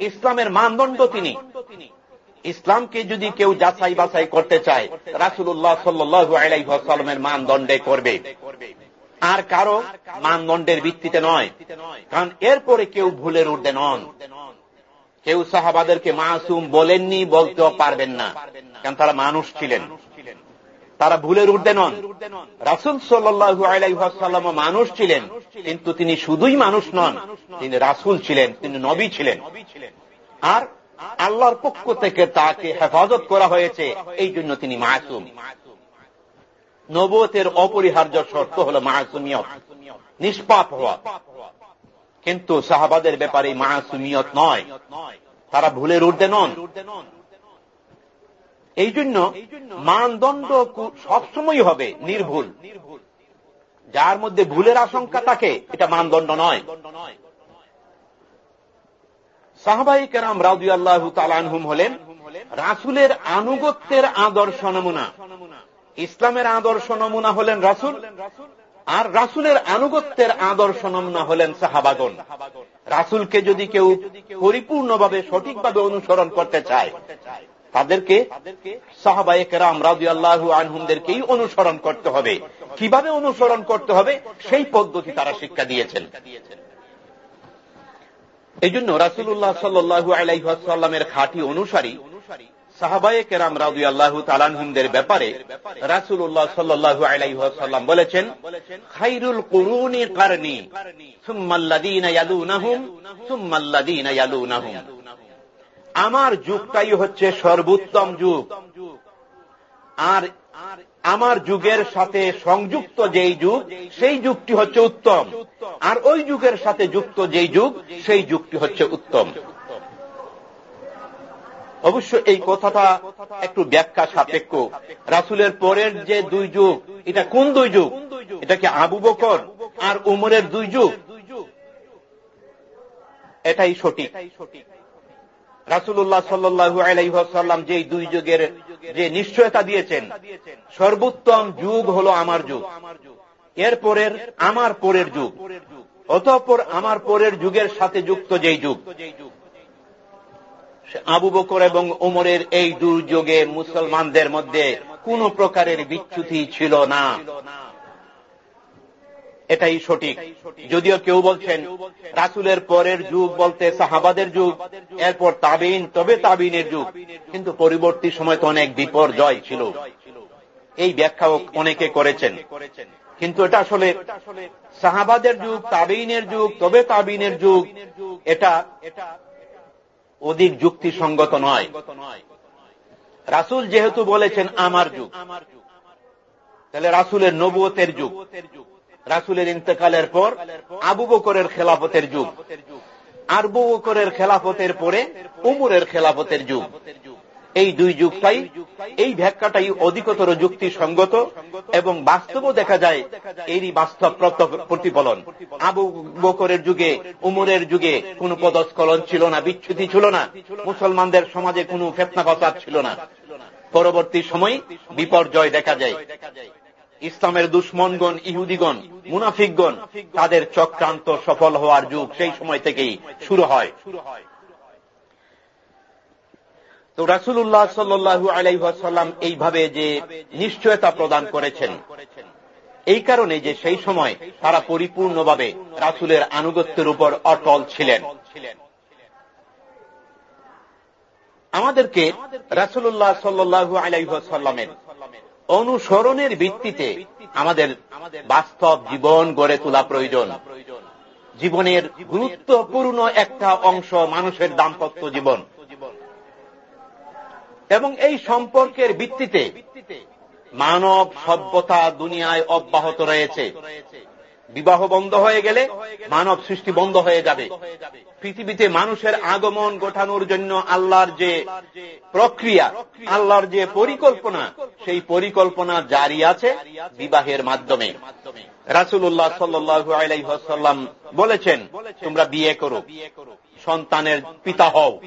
ইসলামের মানদণ্ড তিনি। ইসলামকে যদি কেউ যাচাই বাছাই করতে চায় রাসুল্লাহ সাল্লু মানদণ্ডে করবে। আর কারও মানদণ্ডের ভিত্তিতে নয়, কারণ এরপরে কেউ ভুলের ঊর্ধ্বে নন। কেউ সাহাবাদেরকে মাসুম বলেননি, বলতেও পারবেন না, কারণ তারা মানুষ ছিলেন। তারা ভুলের ঊর্ধ্বে নন। রাসুল সাল্লু আলাইসাল্লাম মানুষ ছিলেন, কিন্তু তিনি শুধুই মানুষ নন, তিনি রাসুল ছিলেন, তিনি নবী ছিলেন। আর আল্লাহর পক্ষ থেকে তাকে হেফাজত করা হয়েছে, এই জন্য তিনি মাসুম। নবতের অপরিহার্য শর্ত হল মাসুমিয়ত, নিষ্পাপ হওয়া। কিন্তু সাহাবাদের ব্যাপারে মাসুমিয়ত নয়, তারা ভুলের ঊর্ধ্বে নন। এই জন্য মানদণ্ড সবসময় হবে নির্ভুল। যার মধ্যে ভুলের আশঙ্কা থাকে, এটা মানদণ্ড নয়। সাহাবাই কেরাম রাজু আল্লাহ তালানহুম হলেন, রাসুলের আনুগত্যের আদর্শ নমুনা। ইসলামের আদর্শ নমুনা হলেন রাসুল, আর রাসুলের আনুগত্যের আদর্শ নমুনা হলেন সাহাবাগন রাসুলকে যদি কেউ পরিপূর্ণভাবে, সঠিকভাবে অনুসরণ করতে চায় তাদেরকে সাহাবায়কেরাম রাজু আল্লাহ আনহুমদেরকেই অনুসরণ করতে হবে। কীভাবে অনুসরণ করতে হবে? সেই পদ্ধতি তারা শিক্ষা দিয়েছেন। এই জন্য রাসুল্লাহ সাল্লু আলাইসাল্লামের খাঁটি অনুসারী সাহাবায়ে কেরাম রাজু আল্লাহ তালানহুমদের ব্যাপারে রাসুল্লাহ সাল্লু আলাইসাল্লাম বলেছেন, খাইরুল কুরুনি কারনি সুম্মাল্লাদিন ইয়ালুনাহুম সুম্মাল্লাদিন ইয়ালুনাহুম। আমার যুগটাই হচ্ছে সর্বোত্তম যুগ। আর আমার যুগের সাথে সংযুক্ত যেই যুগ, সেই যুগটি হচ্ছে উত্তম। আর ওই যুগের সাথে যুক্ত যেই যুগ, সেই যুগটি হচ্ছে উত্তম। অবশ্য এই কথাটা একটু ব্যাখ্যা সাপেক্ষ। রাসুলের পরের যে দুই যুগ, এটা কোন দুই যুগ? এটা কি আবু বকর আর উমরের দুই যুগ? এটাই সঠিক। রাসুল্লাহ সাল্লু আলাইসাল্লাম যে দুই যুগের যে নিশ্চয়তা দিয়েছেন, সর্বোত্তম যুগ হল আমার যুগ। এর পরের আমার পরের যুগ। অতঃপর আমার পরের যুগের সাথে যুক্ত যেই যুগ। আবু বকর এবং ওমরের এই দুর্যোগে মুসলমানদের মধ্যে কোন প্রকারের বিচ্যুতি ছিল না। এটাই সঠিক। যদিও কেউ বলছেন, রাসুলের পরের যুগ বলতে সাহাবাদের যুগ, এরপর তাবিন, তবে তাবিনের যুগ। কিন্তু পরিবর্তী সময় তো অনেক বিপর্যয় ছিল। এই ব্যাখ্যাও অনেকে করেছেন। কিন্তু এটা আসলে সাহাবাদের যুগ, তাবিনের যুগ, তবে তাবিনের যুগ, এটা অধিক যুক্তিসঙ্গত নয়। রাসুল যেহেতু বলেছেন আমার যুগ, তাহলে রাসুলের নবুয়তের যুগ। রাসুলের ইন্তকালের পর আবু বকরের খেলাফতের যুগ। আরবু বকরের খেলাফতের পরে উমুরের খেলাফতের যুগ। এই দুই যুগটাই, এই ব্যাখ্যাটাই অধিকতর যুক্তিসঙ্গত এবং বাস্তবও দেখা যায় এরই বাস্তব প্রতিফলন। আবু বকরের যুগে, উমরের যুগে কোন পদস্খলন ছিল না বিচ্ছুতি ছিল না, মুসলমানদের সমাজে কোন ফেতনা ছিল না। পরবর্তী সময় বিপর্যয় দেখা যায়। ইসলামের দুশ্মনগণ, ইহুদিগণ, মুনাফিকগণ, তাদের চক্রান্ত সফল হওয়ার যুগ সেই সময় থেকেই শুরু হয়। তো রাসুল্লাহ সাল্লু আলাইসাল্লাম এইভাবে যে নিশ্চয়তা প্রদান করেছেন, এই কারণে যে সেই সময় তারা পরিপূর্ণভাবে রাসুলের আনুগত্যের উপর অটল ছিলেন। আমাদেরকে রাসুল্লাহ সাল্লু আলাইসাল্লামের অনুসরণের ভিত্তিতে আমাদের বাস্তব জীবন গড়ে তোলা প্রয়োজন। জীবনের গুরুত্বপূর্ণ একটা অংশ মানুষের দাম্পত্য জীবন। এবং এই সম্পর্কের ভিত্তিতে মানব সভ্যতা দুনিয়ায় অব্যাহত রয়েছে। বিবাহ বন্ধ হয়ে গেলে মানব সৃষ্টি বন্ধ হয়ে যাবে। পৃথিবীতে মানুষের আগমন ঘটানোর জন্য আল্লাহর যে প্রক্রিয়া, আল্লাহর যে পরিকল্পনা, সেই পরিকল্পনা জারি আছে বিবাহের মাধ্যমে। রাসুল্লাহ সাল্লু আলাইসাল্লাম বলেছেন, তোমরা বিয়ে করো, সন্তানের পিতা হও।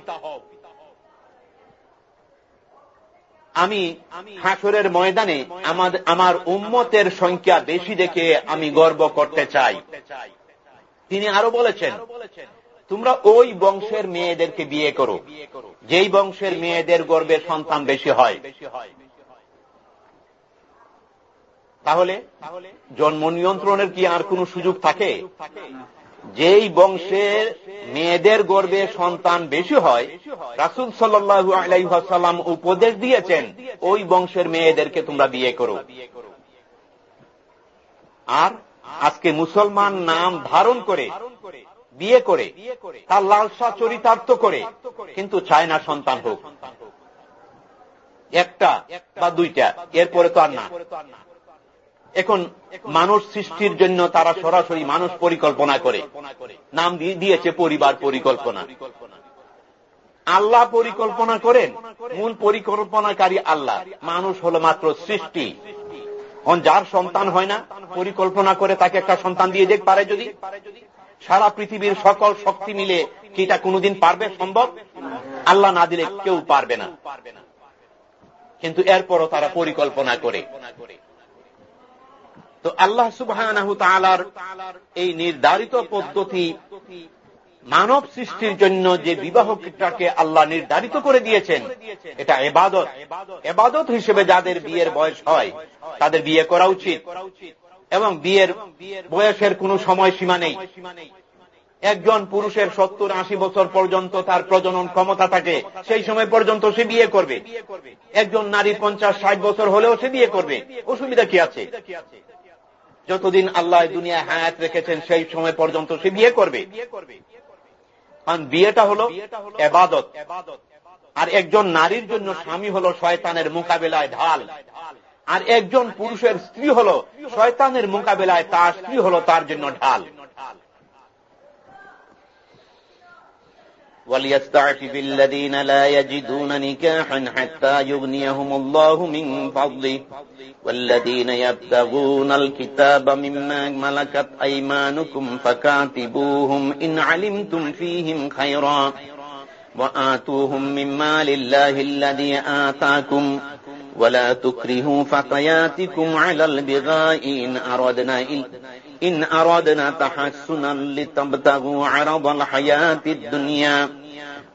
আমি হাসরের ময়দানে আমার উম্মতের সংখ্যা বেশি দেখে আমি গর্ব করতে চাই। তিনি আরও বলেছেন, তোমরা ওই বংশের মেয়েদেরকে বিয়ে করো, যেই বংশের মেয়েদের গর্বে সন্তান বেশি হয়। তাহলে জন্ম নিয়ন্ত্রণের কি আর কোন সুযোগ থাকে? যেই বংশের মেয়েদের গর্বে সন্তান বেশি হয়, রাসুল সাল্লু আলাইসাল্লাম উপদেশ দিয়েছেন, ওই বংশের মেয়েদেরকে তোমরা বিয়ে করো। আর আজকে মুসলমান নাম ধারণ করে, বিয়ে করে, তার লালসা চরিতার্থ করে, কিন্তু চায় না সন্তান হোক। একটা বা দুইটা, এরপরে তো আর না। এখন মানুষ সৃষ্টির জন্য তারা সরাসরি মানুষ পরিকল্পনা করে। নাম দিয়েছে পরিবার পরিকল্পনা। আল্লাহ পরিকল্পনা করেন, মূল পরিকল্পনাকারী আল্লাহ। মানুষ হল মাত্র সৃষ্টি। যার সন্তান হয় না, পরিকল্পনা করে তাকে একটা সন্তান দিয়ে দেখ পারে যদি। সারা পৃথিবীর সকল শক্তি মিলে কি এটা কোনদিন পারবে? সম্ভব? আল্লাহ না দিলে কেউ পারবে না। কিন্তু এরপরও তারা পরিকল্পনা করে। তো আল্লাহ সুবাহ এই নির্ধারিত পদ্ধতি মানব সৃষ্টির জন্য যে বিবাহটাকে আল্লাহ নির্ধারিত করে দিয়েছেন, এটা এবাদত। এবাদত হিসেবে যাদের বিয়ের বয়স হয়, তাদের বিয়ে করা উচিত। এবং বিয়ের বয়সের কোন সময় সীমা নেই। একজন পুরুষের সত্তর আশি বছর পর্যন্ত তার প্রজনন ক্ষমতা থাকে, সেই সময় পর্যন্ত সে বিয়ে করবে। একজন নারী পঞ্চাশ ষাট বছর হলেও সে বিয়ে করবে। অসুবিধা কি আছে? যতদিন আল্লাহ দুনিয়া হায়াত রেখেছেন, সেই সময় পর্যন্ত সে বিয়ে করবে। কারণ বিয়েটা হল এবাদত। আর একজন নারীর জন্য স্বামী হল শয়তানের মোকাবেলায় ঢাল। আর একজন পুরুষের স্ত্রী হল শয়তানের মোকাবেলায় তার স্ত্রী হল তার জন্য ঢাল। وليستعفف الذين لا يجدون نكاحا حتى يغنيهم الله من فضله. والذين يبتغون الكتاب مما ملكت أيمانكم فكاتبوهم إن علمتم فيهم خيرا. وآتوهم مما لله الذي آتاكم. ولا تكرهوا فتياتكم على البغاء إن أردنا إن أردنا تحسنا لتبتغوا عرض الحياة الدنيا.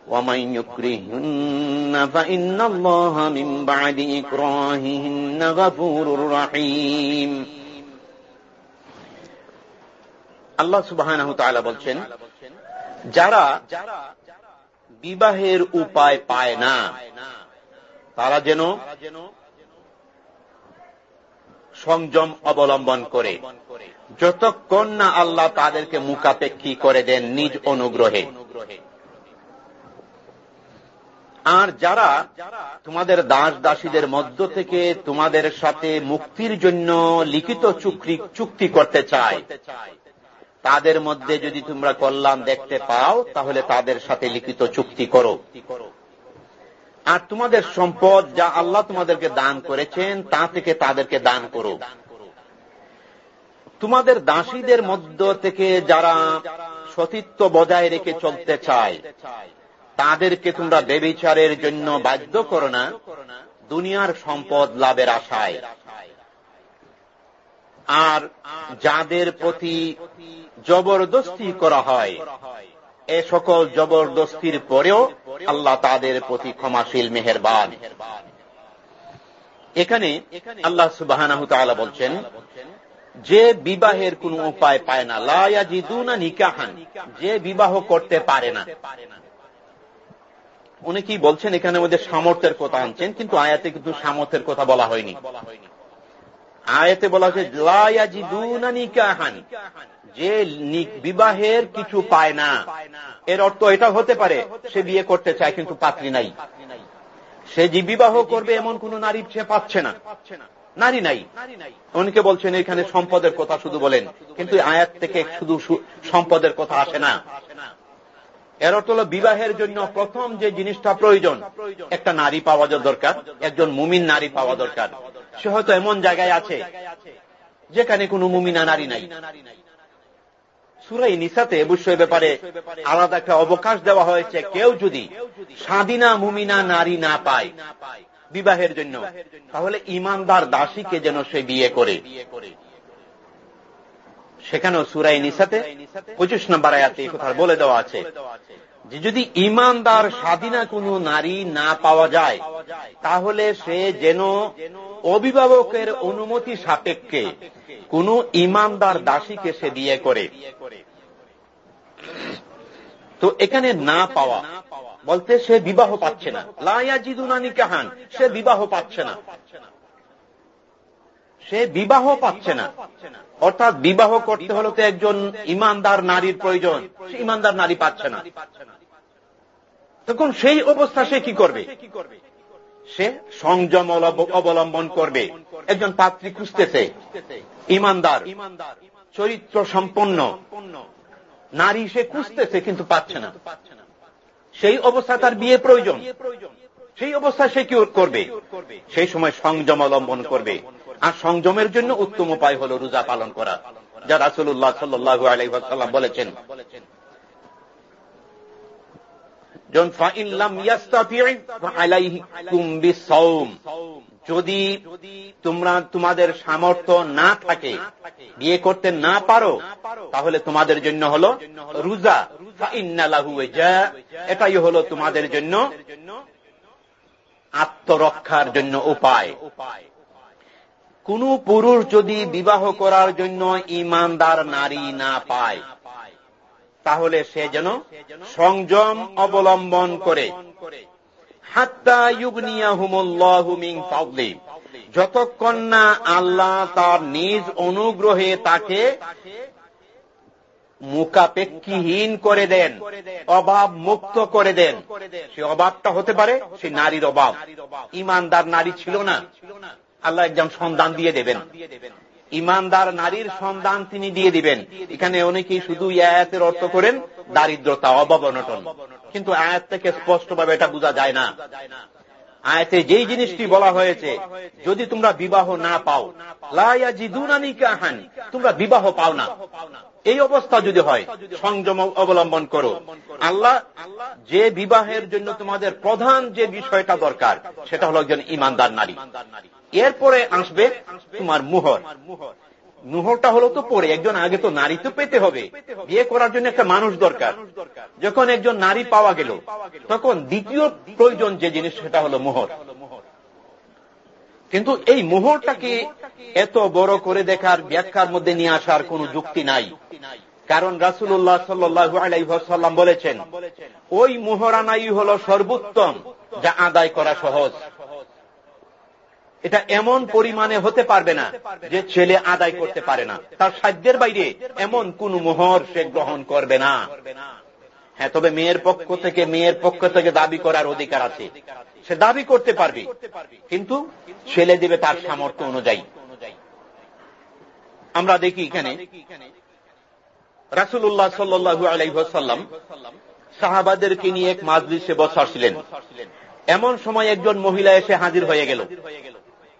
ومن يكرهن فإن الله من بعد إكراههن غفور رحيم আল্লাহ সুবাহ বলছেন যারা বিবাহের উপায় পায় না তারা যেন সংযম অবলম্বন করে যতক্ষণ না আল্লাহ তাদেরকে মুখাপেক্ষী করে দেন নিজ অনুগ্রহে আর যারা তোমাদের দাস দাসীদের মধ্য থেকে তোমাদের সাথে মুক্তির জন্য লিখিত চুক্তি করতে চায়, তাদের মধ্যে যদি তোমরা কল্যাণ দেখতে পাও, তাহলে তাদের সাথে লিখিত চুক্তি করো। আর তোমাদের সম্পদ যা আল্লাহ তোমাদেরকে দান করেছেন, তা থেকে তাদেরকে দান করো। তোমাদের দাসীদের মধ্য থেকে যারা সতীত্ব বজায় রেখে চলতে চায় তাদেরকে তোমরা বেবিচারের জন্য বাধ্য করো না, দুনিয়ার সম্পদ লাভের আশায়। আর যাদের প্রতি জবরদস্তি করা হয়, এ সকল জবরদস্তির পরেও আল্লাহ তাদের প্রতি ক্ষমাশীল মেহেরবান। এখানে আল্লাহ সুবাহ বলছেন, যে বিবাহের কোন উপায় পায় না লায়াজিদুনা নিকাহান, যে বিবাহ করতে পারে না। উনি কি বলছেন, এখানে মধ্যে সামর্থ্যের কথা আনছেন, কিন্তু আয়াতে কিন্তু সামর্থ্যের কথা বলা হয়নি। আয়াতে বলা হয়েছে নিকাহান যে বিবাহের কিছু পায় না। এর অর্থ এটা হতে পারে, সে বিয়ে করতে চায়, কিন্তু পাত্রী নাই। সে যে বিবাহ করবে, এমন কোন নারী সে পাচ্ছে না। নারী নাই। অনেকে বলছেন, এখানে সম্পদের কথা শুধু বলেন, কিন্তু আয়াত থেকে শুধু সম্পদের কথা আসে না। এর অর্থ হল বিবাহের জন্য প্রথম যে জিনিসটা প্রয়োজন, একটা নারী পাওয়া দরকার, একজন মুমিন নারী পাওয়া দরকার। সে হয়তো এমন জায়গায় আছে যেখানে কোনো মুমিনা নারী নাই। সুরাই নিসাতে অবশ্যই ব্যাপারে আলাদা একটা অবকাশ দেওয়া হয়েছে। কেউ যদি স্বাধীনা মুমিনা নারী না পায় বিবাহের জন্য, তাহলে ইমানদার দাসীকে যেন সে বিয়ে করে। সেখানেও সুরাই নিসাতে পঁচিশ নম্বর আয়াতে কথা বলে দেওয়া আছে, যে যদি ইমানদার স্বাধীনা কোনো নারী না পাওয়া যায়, তাহলে সে যেন অভিভাবকের অনুমতি সাপেক্ষে কোন ইমানদার দাসীকে সে বিয়ে করে। তো এখানে না পাওয়া বলতে সে বিবাহ পাচ্ছে না। লাইয়া জিদুনানি কাহান সে বিবাহ পাচ্ছে না। সে বিবাহ পাচ্ছে না। অর্থাৎ বিবাহ করতে হলে তো একজন ইমানদার নারীর প্রয়োজন। সে ইমানদার নারী পাচ্ছে না। তখন সেই অবস্থা সে কি করবে? সে সংযম অবলম্বন করবে। একজন পাত্রী খুঁজতেছে। ইমানদার। চরিত্র সম্পন্ন। নারী সে খুঁজতেছে কিন্তু পাচ্ছে না। সেই অবস্থা তার বিয়ে প্রয়োজন। সেই অবস্থা সে কি করবে? সেই সময় সংযম অবলম্বন করবে। আর সংযমের জন্য উত্তম উপায় হল রোজা পালন করা, যা রাসুল্লাহ সাল্লু আলাইসাল্লাম বলেছেন। যদি তোমরা তোমাদের সামর্থ্য না থাকে, বিয়ে করতে না পারো, তাহলে তোমাদের জন্য হল রুজা। এটাই হল তোমাদের জন্য আত্মরক্ষার জন্য উপায় উপায়। কোন পুরুষ যদি বিবাহ করার জন্য ইমানদার নারী না পায়, তাহলে সে যেন সংযম অবলম্বন করে। যতক্ষণ না আল্লাহ তার নিজ অনুগ্রহে তাকে মুখাপেক্ষীহীন করে দেন অভাব মুক্ত করে দেন, সে অভাবটা হতে পারে সে নারীর অভাব। ইমানদার নারী ছিল না। আল্লাহ একজন সন্ধান দিয়ে দেবেন। ইমানদার নারীর সন্ধান তিনি দিয়ে দিবেন। এখানে অনেকেই শুধু আয়াতের অর্থ করেন দারিদ্রতা, অবগণটন। কিন্তু আয়াত থেকে স্পষ্টভাবে এটা বোঝা যায় না। আয়াতে যেই জিনিসটি বলা হয়েছে, যদি তোমরা বিবাহ না পাও লাইয়া কাহান তোমরা বিবাহ পাও না। এই অবস্থা যদি হয়, সংযম অবলম্বন করো। আল্লাহ, যে বিবাহের জন্য তোমাদের প্রধান যে বিষয়টা দরকার, সেটা হল একজন ইমানদার নারী। এরপরে আসবে তোমার মুহর। মুহরটা হলো তো পরে, একজন আগে তো নারী তো পেতে হবে। বিয়ে করার জন্য একটা মানুষ দরকার। যখন একজন নারী পাওয়া গেল, তখন দ্বিতীয় প্রয়োজন যে জিনিস, সেটা হলো মোহর। কিন্তু এই মোহরটাকে এত বড় করে দেখার, ব্যাখ্যার মধ্যে নিয়ে আসার কোন যুক্তি নাই। কারণ রাসুল্লাহ সাল্লু বলেছেন, ওই মোহরানাই হল সর্বোত্তম যা আদায় করা সহজ। এটা এমন পরিমাণে হতে পারবে না যে ছেলে আদায় করতে পারে না। তার সাধ্যের বাইরে এমন কোন মোহর সে গ্রহণ করবে না। হ্যাঁ তবে মেয়ের পক্ষ থেকে, মেয়ের পক্ষ থেকে দাবি করার অধিকার আছে। সে দাবি করতে পারবে, কিন্তু ছেলে দিবে তার সামর্থ্য অনুযায়ী। আমরা দেখি এখানে রাসুল্লাহ সাল্লু আলাইসাল্লাম সাহাবাদেরকে নিয়ে এক মাজলিসে বসাছিলেন এমন সময় একজন মহিলা এসে হাজির হয়ে গেল।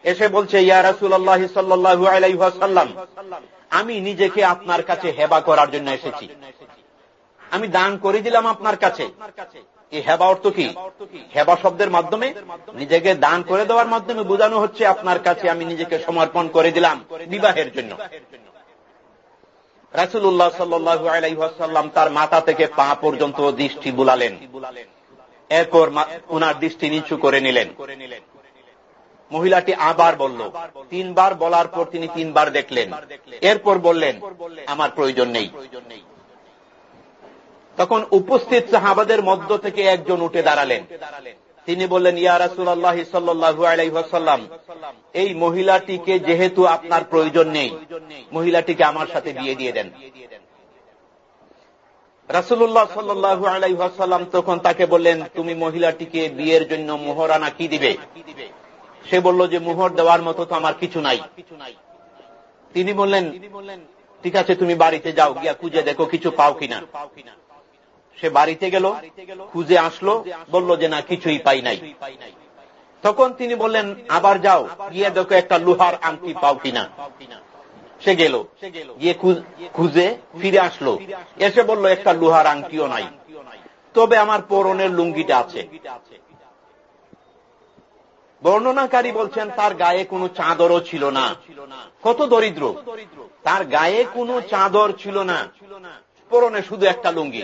এসে বলছে, ইয়া রাসুল্লাহ সাল্লু আলাইসাল্লাম আমি নিজেকে আপনার কাছে হেবা করার জন্য এসেছি। আমি দান করে দিলাম আপনার কাছে। এই হেবা অর্থ কি? হেবা শব্দের মাধ্যমে নিজেকে দান করে দেওয়ার মাধ্যমে বোঝানো হচ্ছে, আপনার কাছে আমি নিজেকে সমর্পণ করে দিলাম বিবাহের জন্য। রাসুল্লাহ সাল্লু আলাইসাল্লাম তার মাথা থেকে পা পর্যন্ত দৃষ্টি বুলালেন। এরপর উনার দৃষ্টি নিচু করে নিলেন। মহিলাটি আবার বলল, তিনবার বলার পর তিনি তিনবার দেখলেন। এরপর বললেন, আমার প্রয়োজন নেই। তখন উপস্থিত সাহাবাদের মধ্য থেকে একজন উঠে দাঁড়ালেন। তিনি বললেন, ইয়া রাসুল্লাহ সাল্লু আলাইসাল্লাম এই মহিলাটিকে যেহেতু আপনার প্রয়োজন নেই, মহিলাটিকে আমার সাথে বিয়ে দিয়ে দেন। রাসুল্লাহ সাল্লু আলাইসাল্লাম তখন তাকে বললেন, তুমি মহিলাটিকে বিয়ের জন্য মোহরানা কি দিবে? সে বলল যে মোহর দেওয়ার মতো তো আমার কিছু নাই। তিনি বললেন, ঠিক আছে, তুমি বাড়িতে যাও, গিয়া খুঁজে দেখো কিছু পাও কিনা। সে বাড়িতে গেল, খুঁজে আসলো, বলল যে না, কিছুই পাই নাই। তখন তিনি বললেন, আবার যাও, গিয়ে দেখো একটা লোহার আংটি পাও কিনা। সে গেল, গিয়ে খুঁজে ফিরে আসলো। এসে বলল, একটা লোহার আংটিও নাই। তবে আমার পরনের লুঙ্গিটা আছে। বর্ণনাকারী বলছেন, তার গায়ে কোনো চাদরও ছিল না। কত দরিদ্র। তার গায়ে কোনো চাদর ছিল না। পরনে শুধু একটা লুঙ্গি।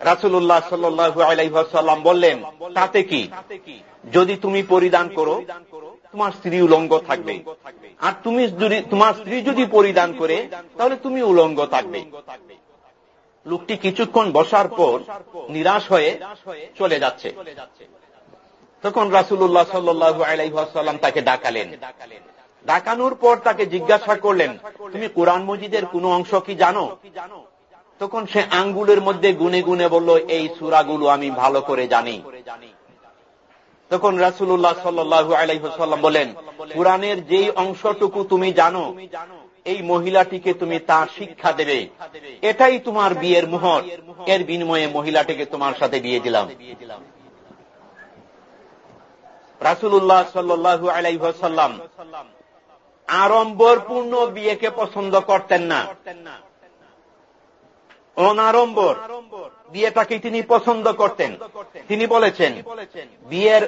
রাসুল্লাহ সাল্লু আলাইসাল্লাম বললেন, তাতে কি? যদি তুমি পরিধান করো, তোমার স্ত্রী উলঙ্গ থাকবে। আর তুমি তোমার স্ত্রী যদি পরিধান করে, তাহলে তুমি উলঙ্গ থাকবে। লোকটি কিছুক্ষণ বসার পর নিরাশ হয়ে চলে যাচ্ছে। তখন রাসুল্লাহ সাল্লু আলাইসাল্লাম তাকে ডাকালেন। ডাকানোর পর তাকে জিজ্ঞাসা করলেন, তুমি কোরআন মজিদের কোন অংশ কি জানো? তখন সে আঙ্গুলের মধ্যে গুনে গুনে বলল, এই সুরাগুলো আমি ভালো করে জানি। তখন রাসুল্লাহ সাল্লু আলাইসাল্লাম বলেন কোরআনের যেই অংশটুকু তুমি জানো, এই মহিলাটিকে তুমি তার শিক্ষা দেবে। এটাই তোমার বিয়ের মোহর। এর বিনিময়ে মহিলাটিকে তোমার সাথে বিয়ে দিলাম। রাসুল্লাহ সাল্লু আলাইসাল্লাম আড়ম্বরপূর্ণ বিয়েকে পছন্দ করতেন না। অনারম্বর বিয়েটাকে তিনি পছন্দ করতেন। তিনি বলেছেন, বিয়ের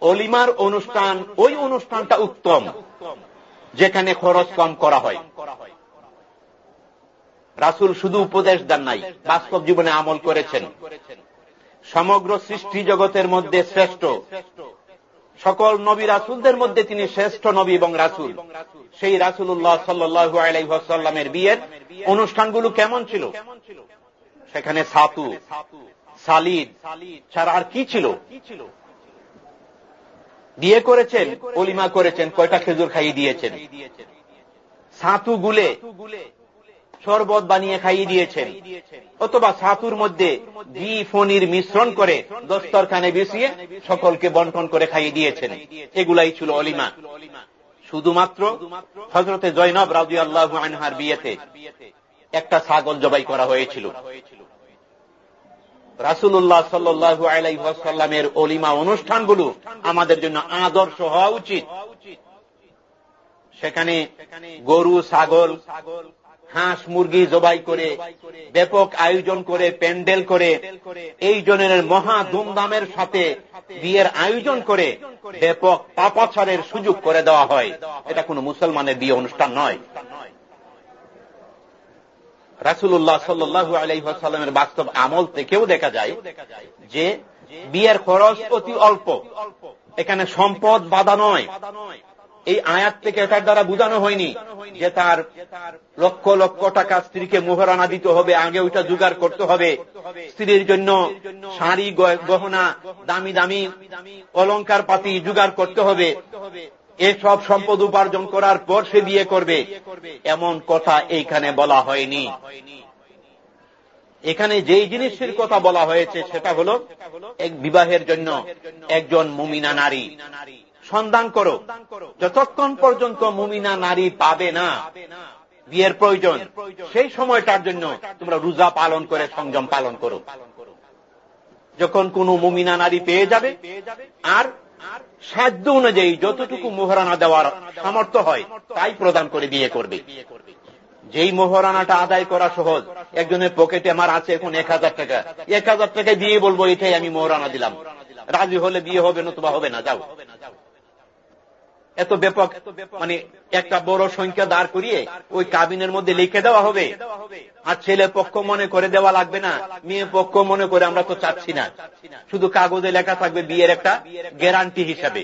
অলিমার অনুষ্ঠান, ওই অনুষ্ঠানটা উত্তম, যেখানে খরচ কম করা হয়। রাসুল শুধু উপদেশ দেন নাই, বাস্তব জীবনে আমল করেছেন। সমগ্র সৃষ্টি জগতের মধ্যে শ্রেষ্ঠ। সকল নবী রাসুলদের মধ্যে তিনি শ্রেষ্ঠ নবী এবং রাসুল। সেই রাসুল্লাহ সাল্লু আলাইসাল্লামের বিয়ের অনুষ্ঠানগুলো কেমন ছিল? সেখানে সাতু, সালিদ, ছাড়া আর কি ছিল? বিয়ে করেছেন অলিমা করেছেন, কয়টা খেজুর খাইয়ে দিয়েছেন? সাতু গুলে শরবত বানিয়ে খাইয়ে দিয়েছেন। অথবা সাতুর মধ্যে ঘি ফনির মিশ্রণ করে দস্তরখানে বিছিয়ে সকলকে বন্টন করে খাইয়ে দিয়েছেন। এগুলাই ছিল অলিমা। শুধুমাত্র হজরতে জৈনব রাজু আল্লাহ আনহার বিয়েতে একটা ছাগল জবাই করা হয়েছিল। রাসুল্লাহ সাল্লু আলাইসাল্লামের অলিমা অনুষ্ঠানগুলো আমাদের জন্য আদর্শ হওয়া উচিত। সেখানে গরু, ছাগল হাঁস মুরগি জবাই করে, ব্যাপক আয়োজন করে, প্যান্ডেল করে, এই জনের মহা ধুমধামের সাথে বিয়ের আয়োজন করে ব্যাপক পাপাচারের সুযোগ করে দেওয়া হয়। এটা কোন মুসলমানের বিয়ে অনুষ্ঠান নয়। রাসুল্লাহ সাল্লু আলাইসাল্লামের বাস্তব আমল থেকেও দেখা যায় যে বিয়ের খরচ অতি অল্প। এখানে সম্পদ বাধা নয়। এই আয়াত থেকে এটার দ্বারা বোঝানো হয়নি যে তার লক্ষ লক্ষ টাকা স্ত্রীকে মোহরানা দিতে হবে, আগে ওইটা জোগাড় করতে হবে। স্ত্রীর জন্য শাড়ি গহনা, দামি দামি অলঙ্কার পাতি জোগাড় করতে হবে। এসব সম্পদ উপার্জন করার পর সে বিয়ে করবে। এমন কথা এইখানে বলা হয়নি। এখানে যেই জিনিসের কথা বলা হয়েছে সেটা হল এক বিবাহের জন্য একজন মুমিনা নারী। সন্ধান করো। যতক্ষণ পর্যন্ত মুমিনা নারী পাবে না, বিয়ের প্রয়োজন, সেই সময়টার জন্য তোমরা রোজা পালন করে সংযম পালন করো। যখন কোন মুমিনা নারী পেয়ে যাবে, আর সাধ্য অনুযায়ী যতটুকু মোহরানা দেওয়ার সামর্থ্য হয়, তাই প্রদান করে বিয়ে করবে। যেই মোহরানাটা আদায় করা সহজ, একজনের পকেটে আমার আছে এখন এক হাজার টাকা। এক হাজার টাকায় দিয়ে বলব, এটাই আমি মোহরানা দিলাম। রাজি হলে বিয়ে হবে নতুবা হবে না, যাও। এত ব্যাপক মানে একটা বড় সংখ্যা দাঁড় করিয়ে ওই কাবিনের মধ্যে লিখে দেওয়া হবে। আর ছেলে পক্ষ মনে করে দেওয়া লাগবে না, মেয়ে পক্ষ মনে করে আমরা তো চাচ্ছি না। শুধু কাগজে লেখা থাকবে বিয়ের একটা গ্যারান্টি হিসাবে।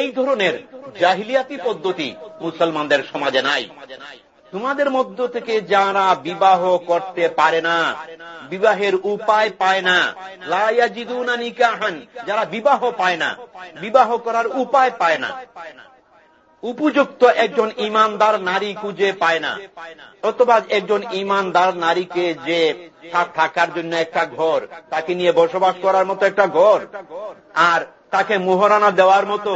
এই ধরনের জাহিলিয়াতি পদ্ধতি মুসলমানদের সমাজে নাই। তোমাদের মধ্য থেকে যারা বিবাহ করতে পারে না, বিবাহের উপায় পায় না। লায়াজিদুনা নিকাহান, যারা বিবাহ পায় না, বিবাহ করার উপায় পায় না। উপযুক্ত একজন ইমানদার নারী খুঁজে পায় না, অথবা একজন ইমানদার নারীকে যে থাকার জন্য একটা ঘর, তাকে নিয়ে বসবাস করার মতো একটা ঘর। আর তাকে মোহরানা দেওয়ার মতো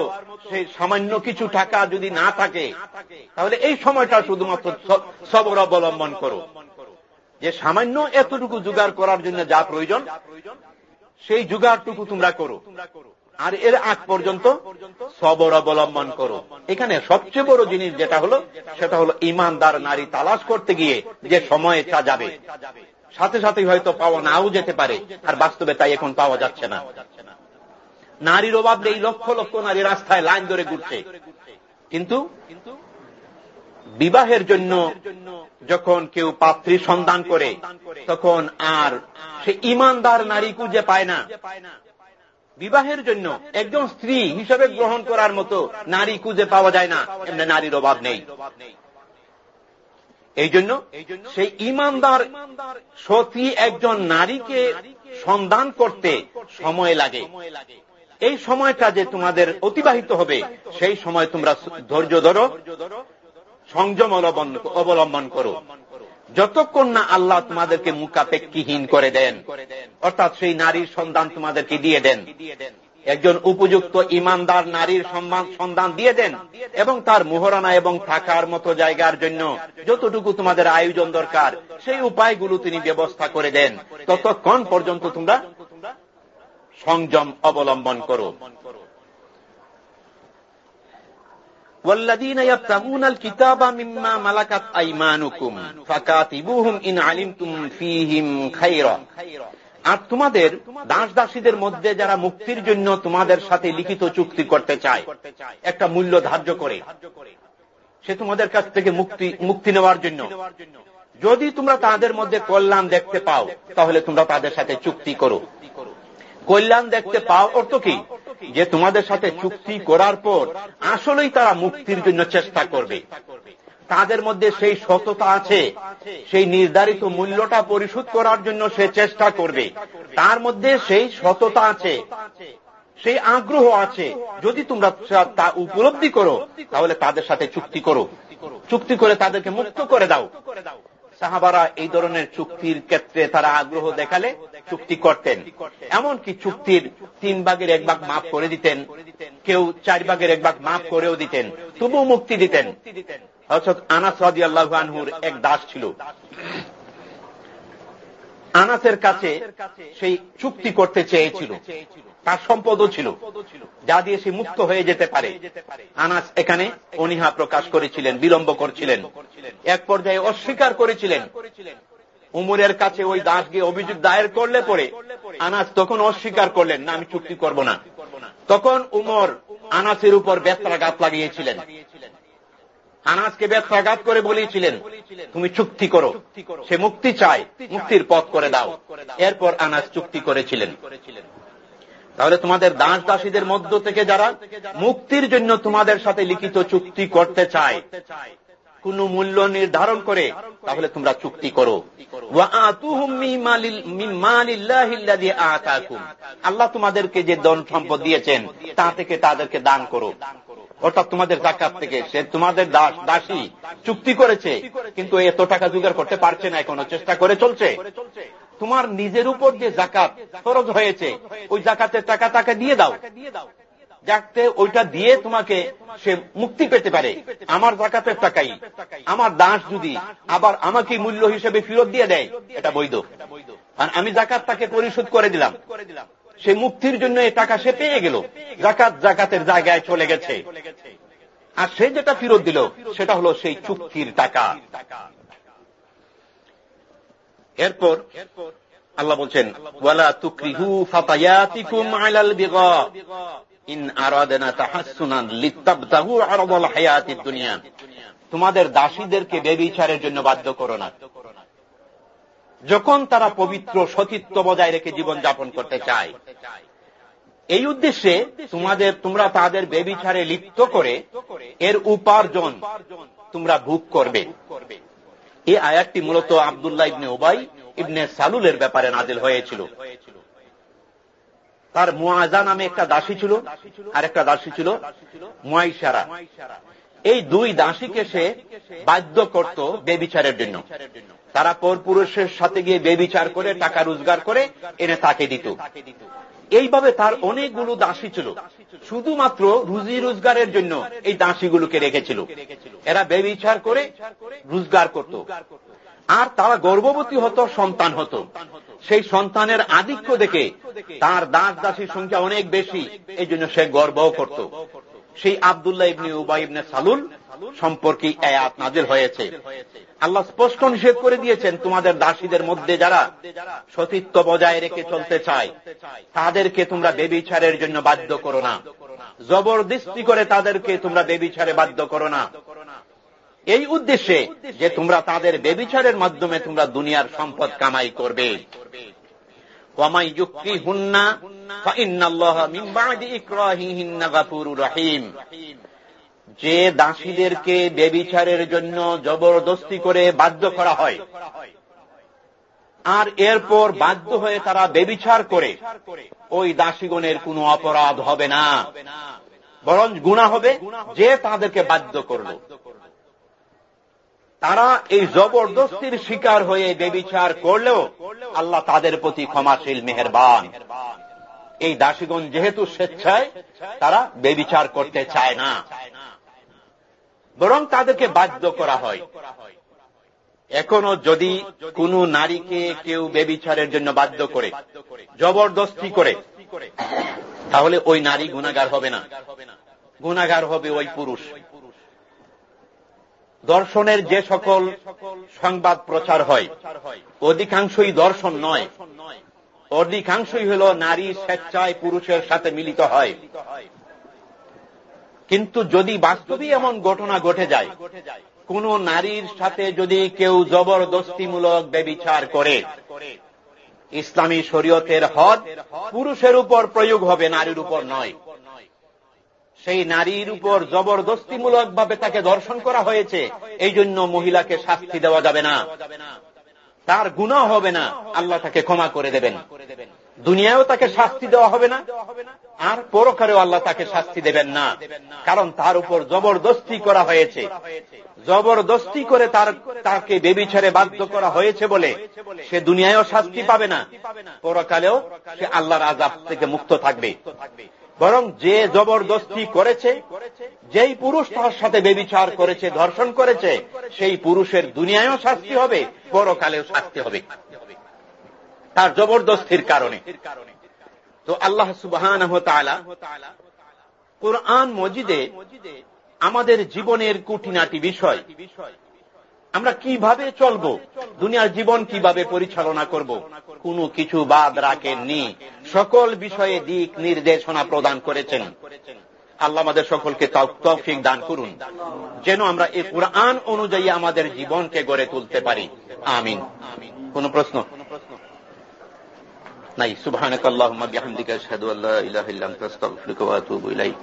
সেই সামান্য কিছু টাকা যদি না থাকে, তাহলে এই সময়টা শুধুমাত্র সবর অবলম্বন করো। যে সামান্য এতটুকু জোগাড় করার জন্য যা প্রয়োজন, সেই জোগাড়টুকু তোমরা করো। আর এর আগ পর্যন্ত সবর অবলম্বন করো। এখানে সবচেয়ে বড় জিনিস যেটা হলো, সেটা হলো ইমানদার নারী তালাশ করতে গিয়ে যে সময়ে চা যাবে। সাথে সাথে হয়তো পাওয়া নাও যেতে পারে, আর বাস্তবে তাই এখন পাওয়া যাচ্ছে না। নারীর অভাব নেই, লক্ষ লক্ষ নারী রাস্তায় লাইন ধরে ঘুরছে। কিন্তু বিবাহের জন্য যখন কেউ পাত্রী সন্ধান করে, তখন আর সে ইমানদার নারী খুঁজে পায় না। বিবাহের জন্য একজন স্ত্রী হিসেবে গ্রহণ করার মতো নারী খুঁজে পাওয়া যায় না, এমনি নারীর অভাব নেই। এই জন্য সেই ইমানদার সতী একজন নারীকে সন্ধান করতে সময় লাগে। এই সময়টা যে তোমাদের অতিবাহিত হবে, সেই সময় তোমরা ধৈর্য ধরো, সংযম অবলম্বন করো। যতক্ষণ না আল্লাহ তোমাদেরকে মুখাপেক্ষিহীন করে দেন, অর্থাৎ সেই নারীর সন্ধান তোমাদেরকে দিয়ে দেন, একজন উপযুক্ত ইমানদার নারীর সন্ধান দিয়ে দেন, এবং তার মোহরানা এবং থাকার মতো জায়গার জন্য যতটুকু তোমাদের আয়োজন দরকার, সেই উপায়গুলো তিনি ব্যবস্থা করে দেন। ততক্ষণ পর্যন্ত তোমরা সংযম অবলম্বন করো والذين يبتغون الكتاب مما ملكت ايمانكم فكاتبوهم ان علمتم فيهم خيرا আর তোমাদের দাস দাসীদের মধ্যে যারা মুক্তির জন্য তোমাদের সাথে লিখিত চুক্তি করতে চায় একটা মূল্য ধার্য করে সে তোমাদের কাছ থেকে মুক্তি মুক্তি নেওয়ার জন্য যদি তোমরা তাদের মধ্যে কল্যাণ দেখতে পাও তাহলে তোমরা তাদের সাথে চুক্তি করো কল্যাণ দেখতে পাও অর্থ কি? যে তোমাদের সাথে চুক্তি করার পর আসলেই তারা মুক্তির জন্য চেষ্টা করবে। তাদের মধ্যে সেই সততা আছে, সেই নির্ধারিত মূল্যটা পরিশোধ করার জন্য সে চেষ্টা করবে। তার মধ্যে সেই সততা আছে, সেই আগ্রহ আছে। যদি তোমরা তা উপলব্ধি করো, তাহলে তাদের সাথে চুক্তি করো। চুক্তি করে তাদেরকে মুক্ত করে দাও। সাহাবারা এই ধরনের চুক্তির ক্ষেত্রে তারা আগ্রহ দেখালে চুক্তি করতেন। এমনকি চুক্তির তিন ভাগের এক ভাগ মাফ করে দিতেন। কেউ চার ভাগের এক ভাগ মাফ করেও দিতেন। তবুও মুক্তি দিতেন। অর্থাৎ আনাস রাজি আল্লাহ আনহুর এক দাস ছিল। আনাসের কাছে সেই চুক্তি করতে চেয়েছিল। তার সম্পদও ছিল। যা দিয়ে সে মুক্ত হয়ে যেতে পারে। আনাস এখানে অনিহা প্রকাশ করেছিলেন, বিলম্ব করছিলেন। এক পর্যায়ে অস্বীকার করেছিলেন। উমরের কাছে ওই দাস গিয়ে অভিযোগ দায়ের করলে পরে আনাস তখন অস্বীকার করলেন, না, আমি চুক্তি করব না। তখন উমর আনাসের উপর ব্যত্রাঘাত লাগিয়েছিলেন। আনাজকে ব্যথাঘাত করে বলিয়েছিলেন তুমি চুক্তি করো, সে মুক্তি চায়, মুক্তির পথ করে দাও। এরপর আনাজ চুক্তি করেছিলেন। তাহলে তোমাদের দাস দাসীদের মধ্য থেকে যারা মুক্তির জন্য তোমাদের সাথে লিখিত চুক্তি করতে চায় কোন মূল্য নির্ধারণ করে, তাহলে তোমরা চুক্তি করো। আল্লাহ তোমাদেরকে যে দন সম্পদ দিয়েছেন, তা থেকে তাদেরকে দান করো। অর্থাৎ তোমাদের জাকাত থেকে সে তোমাদের দাস, দাসী চুক্তি করেছে, কিন্তু এত টাকা জোগাড় করতে পারছে না, এখনও চেষ্টা করে চলছে। তোমার নিজের উপর যে জাকাত খরচ হয়েছে, ওই জাকাতের টাকা তাকে দিয়ে দাও। যাতে ওইটা দিয়ে তোমাকে সে মুক্তি পেতে পারে। আমার জাকাতের টাকাই। আমার দাস যদি আবার আমাকে মূল্য হিসেবে ফেরত দিয়ে দেয়, এটা বৈধ। আমি জাকাত তাকে পরিশোধ করে দিলাম। সে মুক্তির জন্য এই টাকা সে পেয়ে গেল। জাকাত জাকাতের জায়গায় চলে গেছে। আর সে যেটা ফেরত দিল, সেটা হলো সেই চুক্তির টাকা। এরপর আল্লাহ বলছেন তোমাদের দাসীদেরকে বেবিচারের জন্য বাধ্য করো না। যখন তারা পবিত্র সতীত্ব বজায় রেখে জীবন যাপন করতে চায়, এই উদ্দেশ্যে তোমাদের, তোমরা তাদের বেবিচারে লিপ্ত করে এর উপার্জন তোমরা ভোগ করবে। এই আয়াতটি মূলত আবদুল্লাহ ইবনে ওবাই ইবনে সালুলের ব্যাপারে নাজিল হয়েছিল। তার মুআজা নামে একটা দাসী ছিল, আর একটা দাসী ছিল মুয়াইশারা এই দুই দাসীকে সে বাধ্য করত বেবিচারের জন্য। তারা পর পুরুষের সাথে গিয়ে বেবিচার করে, টাকা রোজগার করে এনে তাকে দিত। এইভাবে তার অনেকগুলো দাসী ছিল। শুধুমাত্র রুজি রোজগারের জন্য এই দাসীগুলোকে রেখেছিল। এরা বেবিচার করে রোজগার করত। আর তারা গর্ভবতী হতো, সন্তান হতো। সেই সন্তানের আধিক্য দেখে তার দাস দাসীর সংখ্যা অনেক বেশি এই জন্য সে গর্বও করত। সেই আবদুল্লাহ ইবনে উবাই ইবনে সালুল সম্পর্কে আয়াত নাজিল হয়েছে। আল্লাহ স্পষ্ট নিষেধ করে দিয়েছেন, তোমাদের দাসীদের মধ্যে যারা সতীত্ব বজায় রেখে চলতে চায়, তাদেরকে তোমরা বেবিচারের জন্য বাধ্য করো না। জবরদস্তি করে তাদেরকে তোমরা বেবিচারে বাধ্য করো না। এই উদ্দেশ্যে যে তোমরা তাদের বেবিচারের মাধ্যমে তোমরা দুনিয়ার সম্পদ কামাই করবে। যে দাসীদেরকে বেবিচারের জন্য জবরদস্তি করে বাধ্য করা হয়, আর এরপর বাধ্য হয়ে তারা বেবিচার করে, ওই দাসীগণের কোনো অপরাধ হবে না। বরং গুণা হবে যে তাদেরকে বাধ্য করল। তারা এই জবরদস্তির শিকার হয়ে বেবিচার করলেও আল্লাহ তাদের প্রতি ক্ষমাশীল, মেহরবান। এই দাসীগণ যেহেতু স্বেচ্ছায়, তারা বেবিচার করতে চায় না। বরং তাদেরকে বাধ্য করা হয়। এখনও যদি কোন নারীকে কেউ বেবিচারের জন্য বাধ্য করে, জবরদস্তি করে, তাহলে ওই নারী গুণাগার হবে না। গুণাগার হবে ওই পুরুষ। দর্শনের যে সকল সংবাদ প্রচার হয়, অধিকাংশই দর্শন নয়। অধিকাংশই হল নারী স্বেচ্ছায় পুরুষের সাথে মিলিত হয়। কিন্তু যদি বাস্তবিক এমন ঘটনা ঘটে যায়, কোন নারীর সাথে যদি কেউ জবরদস্তিমূলক ব্যবিচার করে, ইসলামী শরীয়তের হদ পুরুষের উপর প্রয়োগ হবে, নারীর উপর নয়। সেই নারীর উপর জবরদস্তিমূলক ভাবে তাকে দর্শন করা হয়েছে, এই জন্য মহিলাকে শাস্তি দেওয়া যাবে না। তার গুণা হবে না, আল্লাহ তাকে ক্ষমা করে দেবেন। দুনিয়ায়ও তাকে শাস্তি দেওয়া হবে না, আর পরকারেও আল্লাহ তাকে শাস্তি দেবেন না। কারণ তার উপর জবরদস্তি করা হয়েছে। জবরদস্তি করে তার, তাকে বেবিচারে বাধ্য করা হয়েছে বলে সে দুনিয়ায়ও শাস্তি পাবে না। পরকালেও সে আল্লাহর আজাব থেকে মুক্ত থাকবে। বরং যে জবরদস্তি করেছে, যেই পুরুষ তার সাথে বেবিচার করেছে, ধর্ষণ করেছে, সেই পুরুষের দুনিয়ায়ও শাস্তি হবে, পরকালেও শাস্তি হবে। তার জবরদস্তির কারণে। তো আল্লাহ সুবাহান কোরআন মজিদে আমাদের জীবনের কুটিনাটি বিষয়। আমরা কীভাবে চলব? দুনিয়ার জীবন কীভাবে পরিচালনা করব? কোনো কিছু বাদ রাখেননি। সকল বিষয়ে দিক নির্দেশনা প্রদান করেছেন। আল্লাহ আমাদের সকলকে তৌফিক দান করুন। যেন আমরা এই কোরআন অনুযায়ী আমাদের জীবনকে গড়ে তুলতে পারি। আমিন। কোন প্রশ্ন? নাই। সুবহানাকাল্লাহুম্মা বিহামদিকা আশহাদু আল্লা ইলাহা ইল্লা আনতা আস্তাগফিরুকা ওয়া আতুবু ইলাইক।